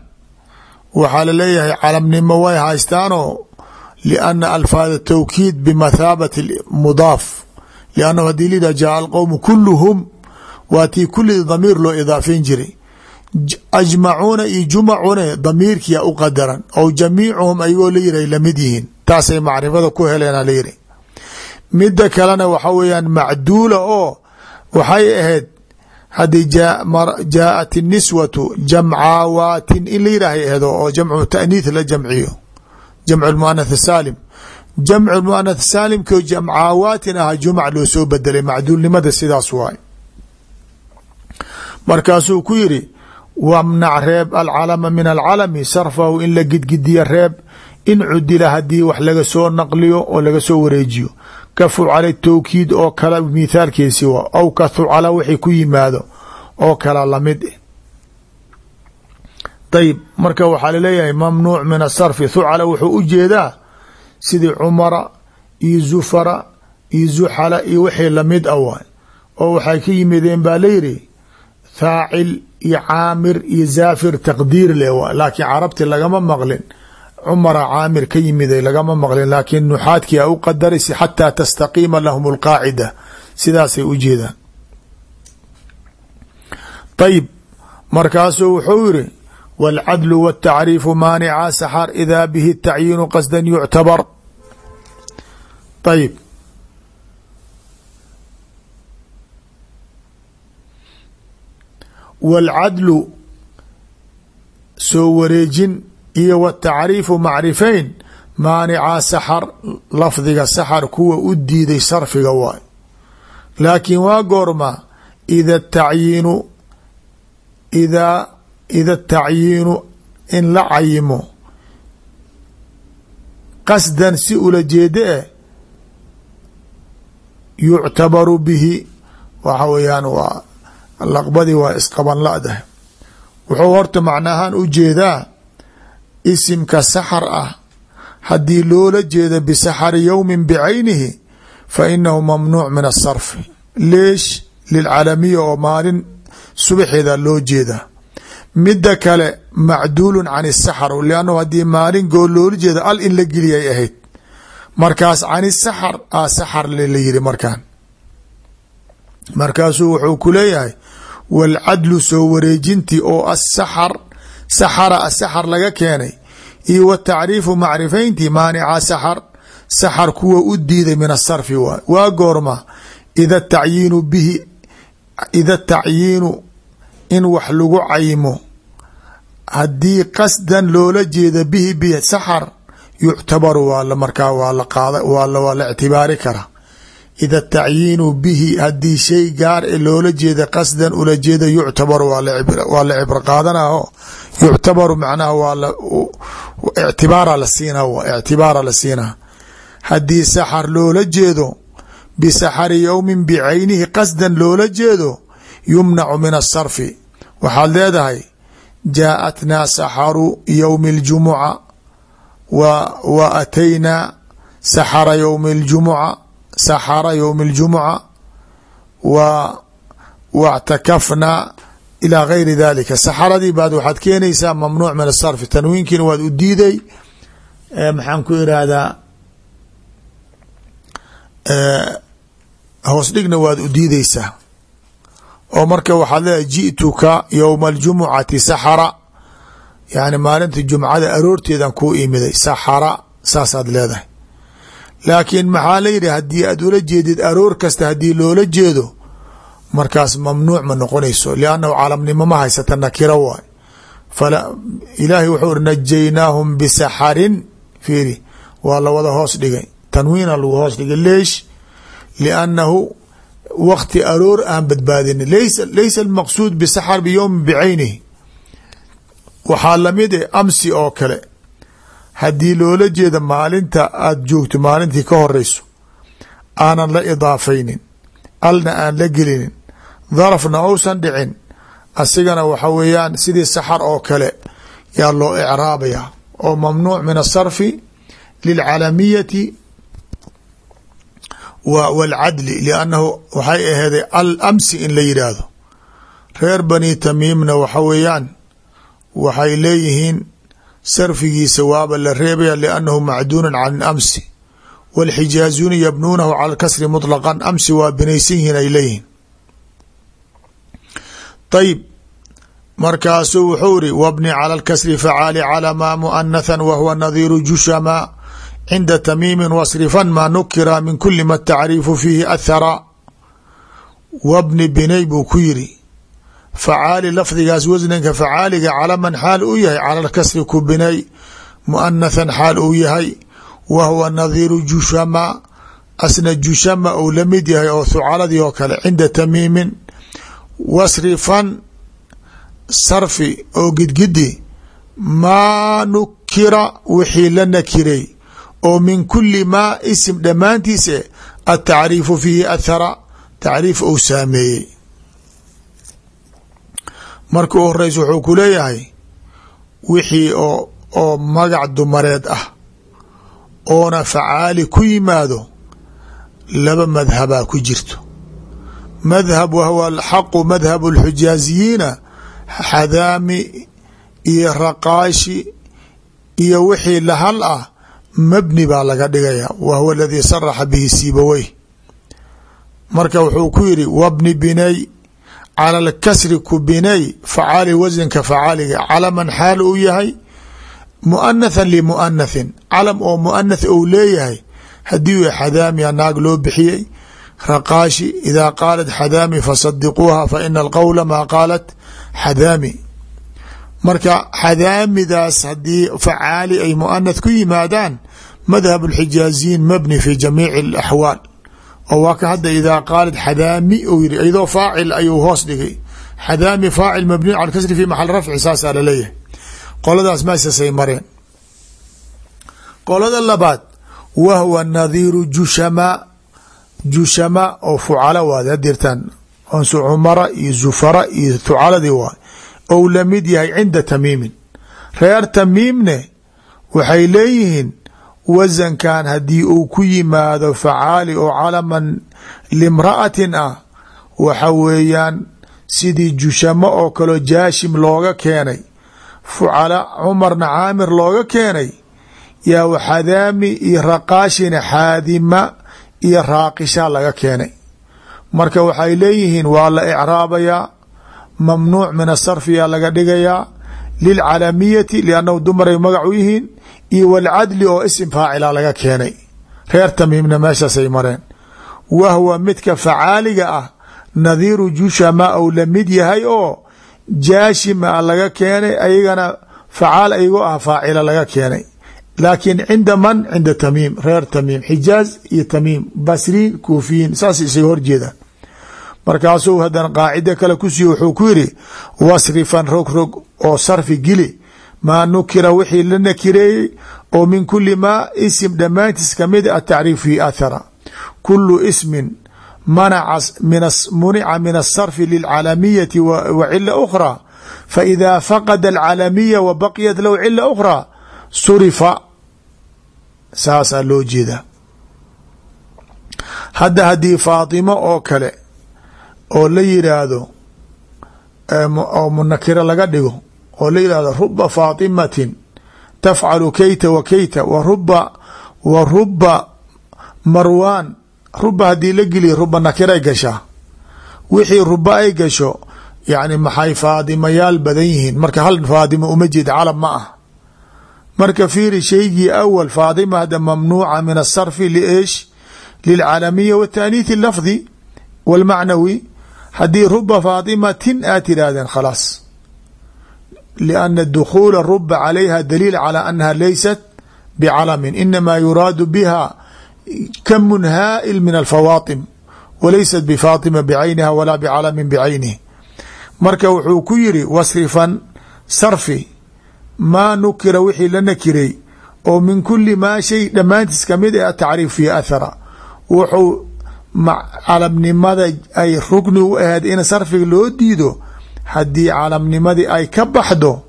waxaa la leeyahay calamnimo way haystaanoo lianna alfaada tawkiid bimathaabati mudaaf liannahu haddii lidah jaaa alqowmu kuluhum waa tii kulli damiir loo idaafeyn jiray. Ajmacuuna iyo jumacune damiirkiya u qadaran ou jamiicuhum ayagoo la yiri ay la mid yihiin. Taasay macrifada ku heleena la yiri midda kalena waxa weeyaan macduula oo waxay ahayd haddii jaaءat الniswatu jamcaawatin in la yidhaahay aheed oo jamcu taaniith la jamciyo jamcu muanath saalim jamcu muanath saalimko jamcaawatin aha jumac loo soo bedelay macduulnimada sidaas waay markaasuu ku yiri wamnac reeb alcalama min alcalami sarfahu in la gidgidiya reeb in cudila haddii wax laga soo naqliyo oo laga soo wareejiyo ka fucala tawkiid oo kale mithaalkiisi wa aw ka thucala wixii ku yimaado oo kala la mid ayib marka waxaa la leeyahay mamnuuc min asarfi thucala wuxuu u jeedaa sidii cumara iyo zufara iyo zuxala iyo wixii la mid a waay. Oo waxay ka yimideen baa layidhi thaacil iyo caamir iyo zaafir taqdiir leh waay. Laakiin carabti lagama maqlin cumara caamir ka yimiday lagama maqlin laakiin nuxaadkii a u qadaraysa xataa tastaqiima lahum alqaacida sidaasay u jeedaan ayib markaasuu wuxuu yiri wاlcadlu wالtacriifu maanica saxar idaa bihi tacyiinu qasda yuctabar ayib wاlcadlu soo wareejin iyo wtacriifu macrifayn maanicaa saxar lafdiga saxar kuwa u diiday sarfiga waay. Laakiin waa goorma ida tacyiinu idaa ida tacyiinu in la cayimo qasdan si ula jeeda eh yuctabaru bihi waxa weeyaan waa laqbadii waa isqaban la-dah wuxuu horta macnaahaan u jeedaa isimka saxar ah. Haddii loola jeedo bisaxari yowmin bicaynihi fa inahu mamnuuc min asarfi leesh lilcalamiya oo maalin subaxeeda loo jeeda. Midda kale macduulun can isaxar liannahu haddii maalin gool loola jeeda al in la geliyay ahayd. Markaas can isaxar a saxar la yiri markaan. Markaasuu wuxuu ku leeyahay waalcadlu soo wareejintii oo asaxar saxara asaxar laga keenay. Iyo watacriifu macrifayntii maanica saxar. Saxar kuwa u diiday min asarfi waay waa goorma. Ida tacyiinu bihi ida tacyiinu in wax lagu caymo haddii qasdan loola jeeda bihi bi saxar yuctabaru waa markaa waa la ictibaari karaa ida tacyiinu bihi haddii shay gaar e loola jeeda qasdan ula jeeda yuctabaru waa la cibro qaadanaho yuctabaru macnaha waa ictibaara la siina ictibaara la siinaa haddii saxar loola jeedo bisaxari yowmin bicaynihi qasdan loola jeedo yumnacu min asarfi waxaad leedahay jaaatnaa saxaru yowmi اljumuca wa ataynaa saxara yowmi اljumuca saxara yowmi اljumuca wa wاctakafnaa ilaa gayri dalika saxaradii baad waxaad keenaysaa mamnuuc min asarfi tanwiinkiina waad u diiday. Maxaan ku irahdaa hoos dhigna waad u diideysaa oo marka waxaad leedahay ji'tuka yowma aljumucati saxara. Yani maalinta jumcada aroorteedan kuu imiday saxara saasaad leedahay laakiin maxaa la yidhi haddii aad ula jeedid aroor kasta haddii loola jeedo markaas mamnuuc ma noqonayso. Liannahu calamnimo ma haysata nakiro waay. Ilaahay wuxuu iri najaynaahum bisaxarin. Fiiri waa la wada hoos dhigay. Tanwiina lagu hoos dhigay. Leesh liannahu wakti aroor aan badbaadinin laysa almaqsuud bisaxar biyowmin bicaynihi waxaa la mid e amsi oo kale haddii loola jeeda maalinta aada joogto maalintii ka horeyso aanan la idaafaynin alna aan la gelinin darafna ousan dhicin asigana waxa weeyaan sidii saxar oo kale yaa loo icraabaya oo mamnuuc min asarfi lilcalamiyati wاlcadli liannahu waxay aheeday al amsi in la yidhaahdo reer bani tamiimna waxa weeyaan waxay leeyihiin sarfigiisa waaba la reebaya liannahu macduunu can amsi wاlxijaazuni yabnuunahu cala kasri muطlaqan amsi waa binaysan yihiin ay leeyihiin ayib markaasuu wuxuu iri wbni cala اlkasri facaali calama muanathan wa huwa nadiiru jushama cinda tamiimi wasrifan maa nukira min kuli ma tacriifu fiihi athara wabni binay buu ku yiri facaali lafdigaas wasninka facaaliga calaman xaal uu yahay cala lkasri ku binay muanathan xaal uu yahay wa huwa nadiiru jushama asna jushama uu la mid yahay oo thucaladii oo kale cinda tamiimin wasrifan sarfi oo gidgidi maa nukira wixii la nakiray oo min kuli maa isim dhammaantiise atacriifu fiihi athara tacriif ou saameeyey marka u horeysa wuxuu ku leeyahay wixii oo oo magac dumareed ah oona facaali ku yimaado laba madhabaa ku jirto. Madhab wahwa alxaqu madhab اlxujaaziyiina xadaami iyo raqaashi iyo wixii lahal ah mabni baa laga dhigaya wa huwa aladii saraxa bihi siibawey marka wuxuu ku yidhi wabni binay cala lkasri ku binay facaali wasanka facaaliga calaman xaal uu yahay muanathan limuanathin calam oo muanath ou leeyahay haddii u xadaamiya naag loo bixiyey raqaashi idaa qaalat xadaami fasadiquuha fa ina alqowla maa qaalat xadaami. Marka xadaamidaas haddii facaali ay muanath ku yimaadaan madhab اlxijaaziyiin mabni fi jamiici اlaxwaal oo waa ka hadda idaa qaalat xadaami ou yiri iyadoo faacil ayuu hoos dhigay. Xadaami faacil mabniyu cala kasri fi maxal rafci saasaa la leeyahay qoladaas meeshaasay mareen. Qolada labaad wa hwa nadiiru jushama jushama oo fucala waad onsu cumara iyo zufara iyo thucaladii waay ou la mid yahay cinda tamiimin. Reer tamiimne waxay leeyihiin wasankan haddii uu ku yimaado facaali oo calaman limra'atin ah waxa weeyaan sidii jushamo oo kaleo jaashim looga keenay fucala cumarna caamir looga keenay yaa xadaami iyo raqaashina xaadima iyo raaqisha laga keenay. Marka waxay leeyihiin waa la icraabayaa mamnuuc min asarfiyaa laga dhigayaa lilcalamiyati liannahu dumaray magac u yihiin iyo walcadli oo isim faacila laga keenay. Reer tamiimna meeshaasay mareen. Wahwa midka facaaliga ah nadiiru jushama ou la mid yahay oo jaashim a laga keenay ayagana facaal ayagoo ah faacila laga keenay. Laakiin cinda man? Cinda tamiim. Reer tamiim. Xijaaz iyo tamiim. Basriin kuufiyiin. Saas isaga horjeeda markaasuu haddana qaacida kale kusiiye wuxuu ku yidhi wasrifan rog rog oo sarfi gili maa nukira wixii la nakireeyey oo min kuli maa isim dhammaantiis ka mid atacriif fi athara kulu ismin munica min asarfi lilcalamiyati wa cila ukhraa faإida faqada alcalamiya wa baqiyat lahu cila ukhraa surifa. Saasaa loo jeedaa. Hadda haddii faatimo oo kale oo la yidhaahdo oo munakiro laga dhigo oo la yidhahdo ruba faatimatin tafcalu keyta wa keyta wa ruba wa ruba marwaan. Ruba haddii la geliya ruba nakiray gashaa wixii ruba ay gasho yacni maxay faadimayaal badan yihiin? Marka hal faadimo uma jeed calab ma ah. Marka fiiri shaygii awal faadima hadda mamnuuca min asarfi lieesh lilcaalamiya wataaniithi lafdi walmacnawi haddii ruba faatimatin aad tihaahdeen khalaas lianna dukhuula ruba calayha daliil calaa annaha laysat bicalamin inamaa yuraadu biha kamun haa'il min alfawaatim walaysat bifaatima bicayniha walaa bicalamin bicaynihi marka wuxuu ku yiri wasrifan sarfi maa nukira wixii la nakirey oo min kuli maa shay dhammaantiis ka mid a atacriif fi athara wuxuu calamnimada ay rugni u ahayd in sarfiga loo diido haddii calamnimadii ay ka baxdo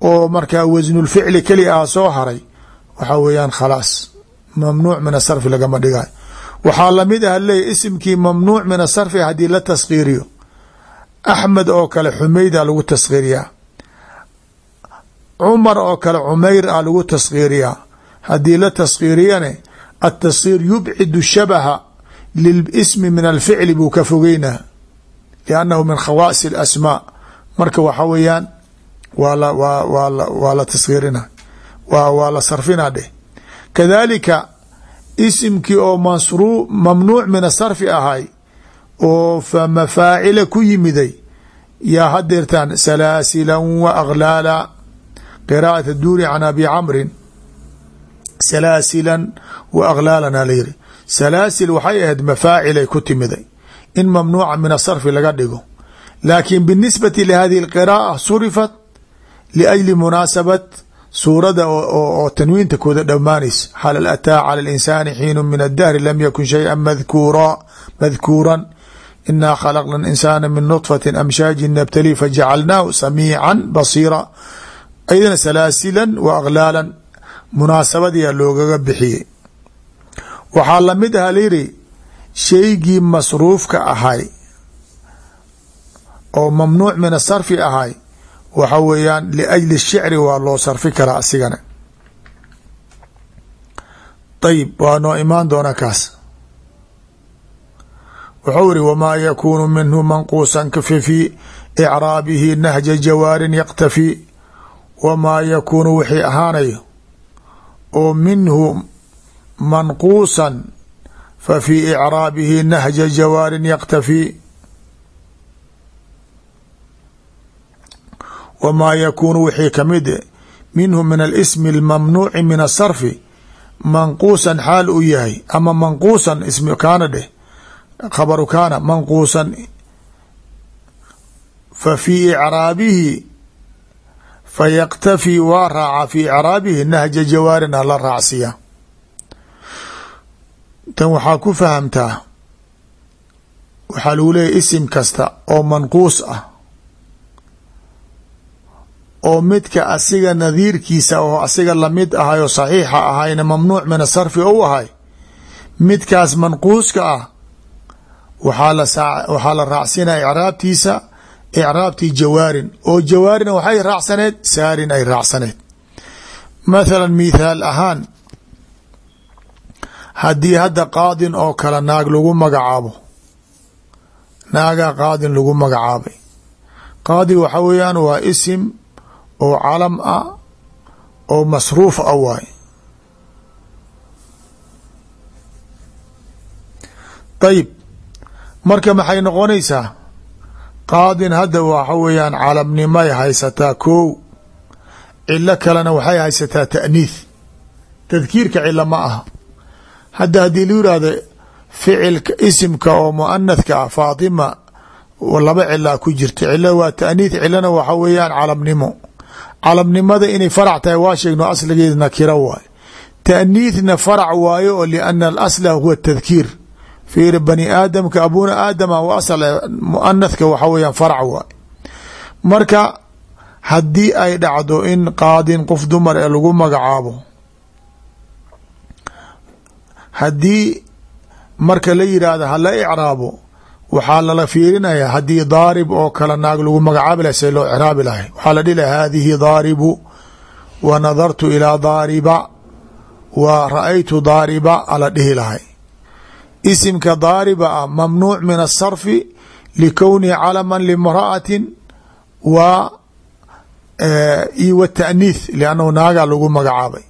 oo markaa wasnulficli keli ah soo haray waxaa weeyaan khalaas. Mamnuuc min asarfi lagama dhigay waxaa la mid ah leeya isimkii mamnuuc min asarfi haddii la taskhiiriyo axmed oo kale xumeyda lagu taskhiiriyaa cumar oo kale cumeyr a lagu taskhiiriyaa haddii la taskhiiriyane ataskhiir yubcidu shabaha lilismi min alficli buu ka fogeynaa liannahu min khawaasi alasmaa marka waxa weeyaan waa waa la taskhiirina waa la sarfina dheh kadalika isimkii oo masru mamnuuc min asarfi ahay oo fa mafaacila ku yimiday yaa hadeertaan salaasila wa aglaala qiraa'ata duuri can abi camrin salaasilan wa aglaalana la yiri salaasil waxay ahayd mafaacilay ku timiday in mamnuuca min asarfi laga dhigo. Laakin binisbati lihadihi alqiraa'a surifat liajli munaasabat suurada oo tanwiinta kooda dhammaanaysa. Hal ataa cala linsaani xiinu min adahri lam yakun shayئa madkuura madkuuran inaa khalaqna insaana min nطfati amshaaji nabtali fajacalnaahu samiica basiira. Aydana salaasila wa aglaalan munaasabadiyaa loogaga bixiyey. Waxaa la mid aha layidhi shaygii masruufka ahay oo mamnuuc min asarfi ahay waxa weeyaan liajli shicri waa loo sarfi karaa asigana. Ayib waa noo imaan doona kaas. Wuxuu iri wamaa yakuunu minhu manquusan kafi fi icraabihi nahja jawaarin yaktafi wamaa yakuunu wixii ahaanayo oo minhu manquusan fa fii icraabihi nahja jawaarin yaktafi wamaa yakuunu wixii ka mid minhu min alismi almamnuuci min asarfi manquusan xaal u yahay ama manquusan ismi kaana dheh khabaru kaana manquusan fa fii icraabihi fayaktafi waa raaca fii icraabihi nahja jawaarin a la raacsiya tan waxaa ku fahamtaa waxaa lagu leeyahy isim kasta oo manquus ah oo midka asiga nadiirkiisa oo asiga la mid ahay oo saxiixa ahayna mamnuuc min asarfi ou ahay midkaas manquuska ah waxaa la raacsinaya icraabtiisa icraabtii jawaarin oo jawaarina waxay raacsaneed saarin ay raacsaneed mathala mithaal ahaan haddii hadda qaadin oo kale naag lagu magacaabo. Naagaa qaadin lagu magacaabay. Qaadi waxa weeyaan waa isim oo calam ah oo masruuf ah waay. Ayib marka maxay noqonaysaa? Qaadin hadda waxa weeyaan calamnimay haysataa kow cilo kalena waxay haysataa taaniith tadkiirka cilo ma aha hadda haddii lu yihahdo ficilka isimka oo muanathka ah faatima laba cilaa ku jirta. Cilo waa taaniith cilona waxa weeyaan calamnimo. Calamnimada inay farac tahay waa sheegno asligeed nakira waay taaniithna farac waayo oo liana alasla huwa tadkiir. Fiiri bani aadamka abuna aadama wa asal muanathka waxa weeyaan farac waay marka haddii ay dhacdo in qaadin qof dumar ee lagu magacaabo haddii marka la yidhaahdo hala icraabo waxaa lala fiirinaya haddii daarib oo kale naag lagu magacaabi lahay see loo icraabi lahay waxaa la dhihi lahay hadihi daaribu wa nadartu ilaa daariba wa ra'aytu daariba ala dhihi lahay isimka daariba ah mamnuuc min asarfi likownihi calaman limra'atin wa io w taaniith liannahu naagaa lagu magacaabay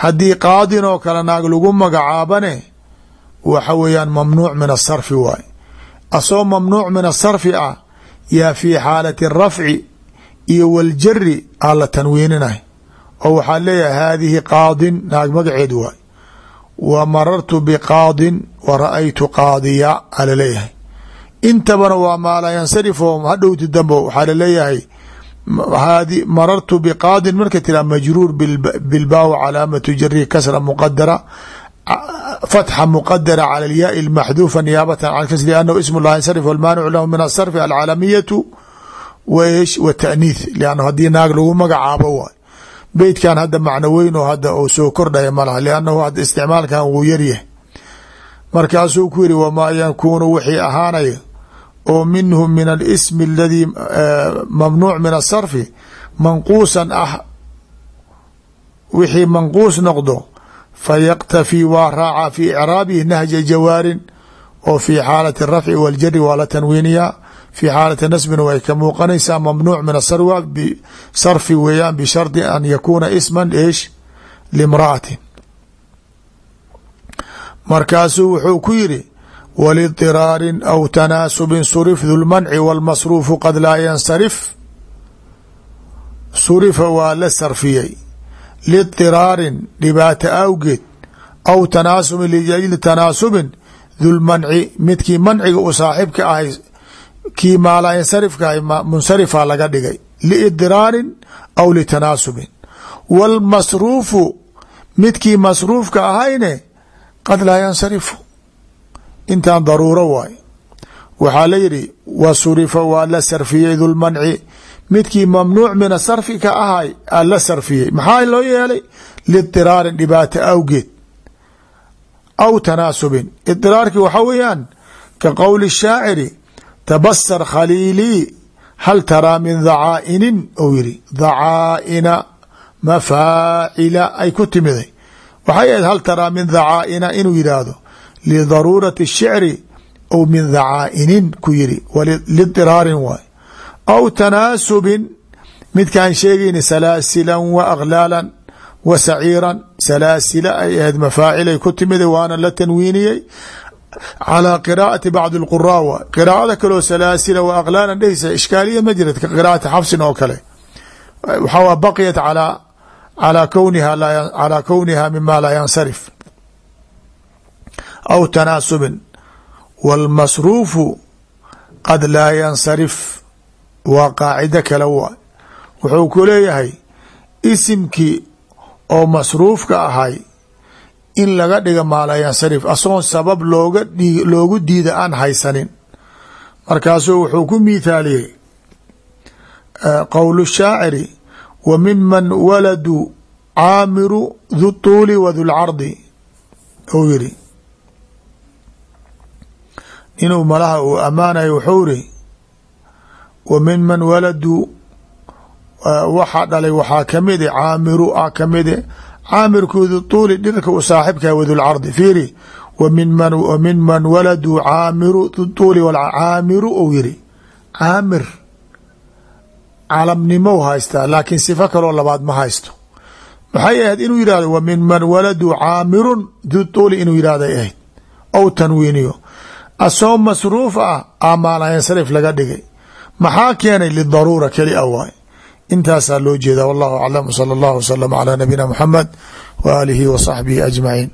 haddii qaadin oo kale naag lagu magacaabane waxa weeyaan mamnuuc min asarfi waay. Asoo mamnuuc min asarfi ah yaa fii xaalati rafci iyo waljari aa la tanwiininay oo waxaa leeyahay haadihi qaadin naag magaceed waay. Wa marartu biqaadin wa ra'aytu qaadiya aa la leeyahay intabana waa yansarif oo hadhowti dambo waxaa la leeyahay hadi marartu biqaadin marka tira majruur bilbaaw calaamatu jari kasra muqadara fatxa muqadara cala alyaai lmaxduufa niyaabatan can kas liannahu ism lah yansarif walmaanicu lahu min asarfi alcaalamiyatu waish wa taaniith lianna haddii naag lagu magacaabo waay beytkan hadda macno weyn oo hadda uu soo kordhaya malaha liannahu hadda isticmaalkan wuu yaryahay markaasuu ku yiri wamaa yakuunu wixii ahaanaya oo minhu min alismi aladii mamnuuc min asarfi manquusan ah. Wixii manquus noqdo fayaqtafii waa raacaa fi icraabihi nahja jawaarin oo fi xaalati rafci waljari waa la tanwiiniyaa. Fi xaalati nasbina way ka muuqanaysaa mamnuuc min sarfi weeyaan bishardi an yakuuna isman eesh limra'atin. Markaasuu wuxuu ku yiri wlidiraarin aw tanaasubin surif du lmanci wاlmasruufu qad laa yansarif surifa waa la sarfiyey lidiraarin dhibaato awgeed aw tanaasubin liajli tanaasubin dulmanci midkii manciga u saaxibka ahay kii maalaa yansarifka ahay munsarifa laga dhigay lidiraarin aw litanaasubin wاlmasruufu midkii masruufka ahayne qad laa yansarifu intan daruuro waay. Waxaa la yidhi wa surifa waa la sarfiyey dulmanci midkii mamnuuc mina sarfi ka ahay aa la sarfiyey. Maxaa loo yeelay? Lidiraarin dhibaato awgeed. Aw tanaasubin. Idiraarkii waxaa weeyaan ka qowli shaaciri tabasar khaliilii hal taraa min dhacaa'inin ou yidhi dhacaa'ina mafaacila ay ku timiday. Waxay ahayd hal taraa min dhacaa'ina inuu yidhaahdo lidaruurati الshicri ou min dhacaa'inin ku yiri lidiraarin waay aw tanaasubin midkaan sheegayna salaasilan wa aglaalan wa saciiran salaasila ay ahayd mafaacilay ku timida waana la tanwiiniyey calىa qiraa'ati bacdi اlquraa waay qiraa'ada kaleo salaasila wa aglaalan dhehaysa ishkaaliya ma jirat ka qiraa'ati xafsin oo kale waxaa baqiyat calىa kowniha calىa kowniha mima laa yansarif aw tanaasubin wاlmasruufu qad laa yansarif waa qaacido kale waay wuxuu ku leeyahay isimkii oo masruufka ahay in laga dhiga maalaa yansarif asagoon sabab looga loogu diida aan haysanin markaasuu wuxuu ku miithaaliyey qowl shaaciri wa miman waladu caamiru du tuuli wa dulcardi ou inuu malaha uu ammaanayo wuxuu iri wa min man waladu waxaa dhalay waxaa kamide caamiru a kamide caamirkoodu tuuli dhirka u saaxibkaha wadulcardi fiiri wa min man waladuu caamiru tuuli caamiru ou yiri. Caamir calamnimo haystaa laakiin sifo kaloo labaad ma haysto. Maxay ahayd inuu yihahdo wa min man waladuu caamirun du tuuli inuu yihahday ahayd. Ou tanwiiniyo asoo masruuf ah amaala yansarif laga dhigay. Maxaa keenay lidaruura keli a waay? Intaasaa loo jeeda wallahu aclam sala allahu wasalam calaa nabiyina muxamed wa aalihi wa saxbihi ajmaciin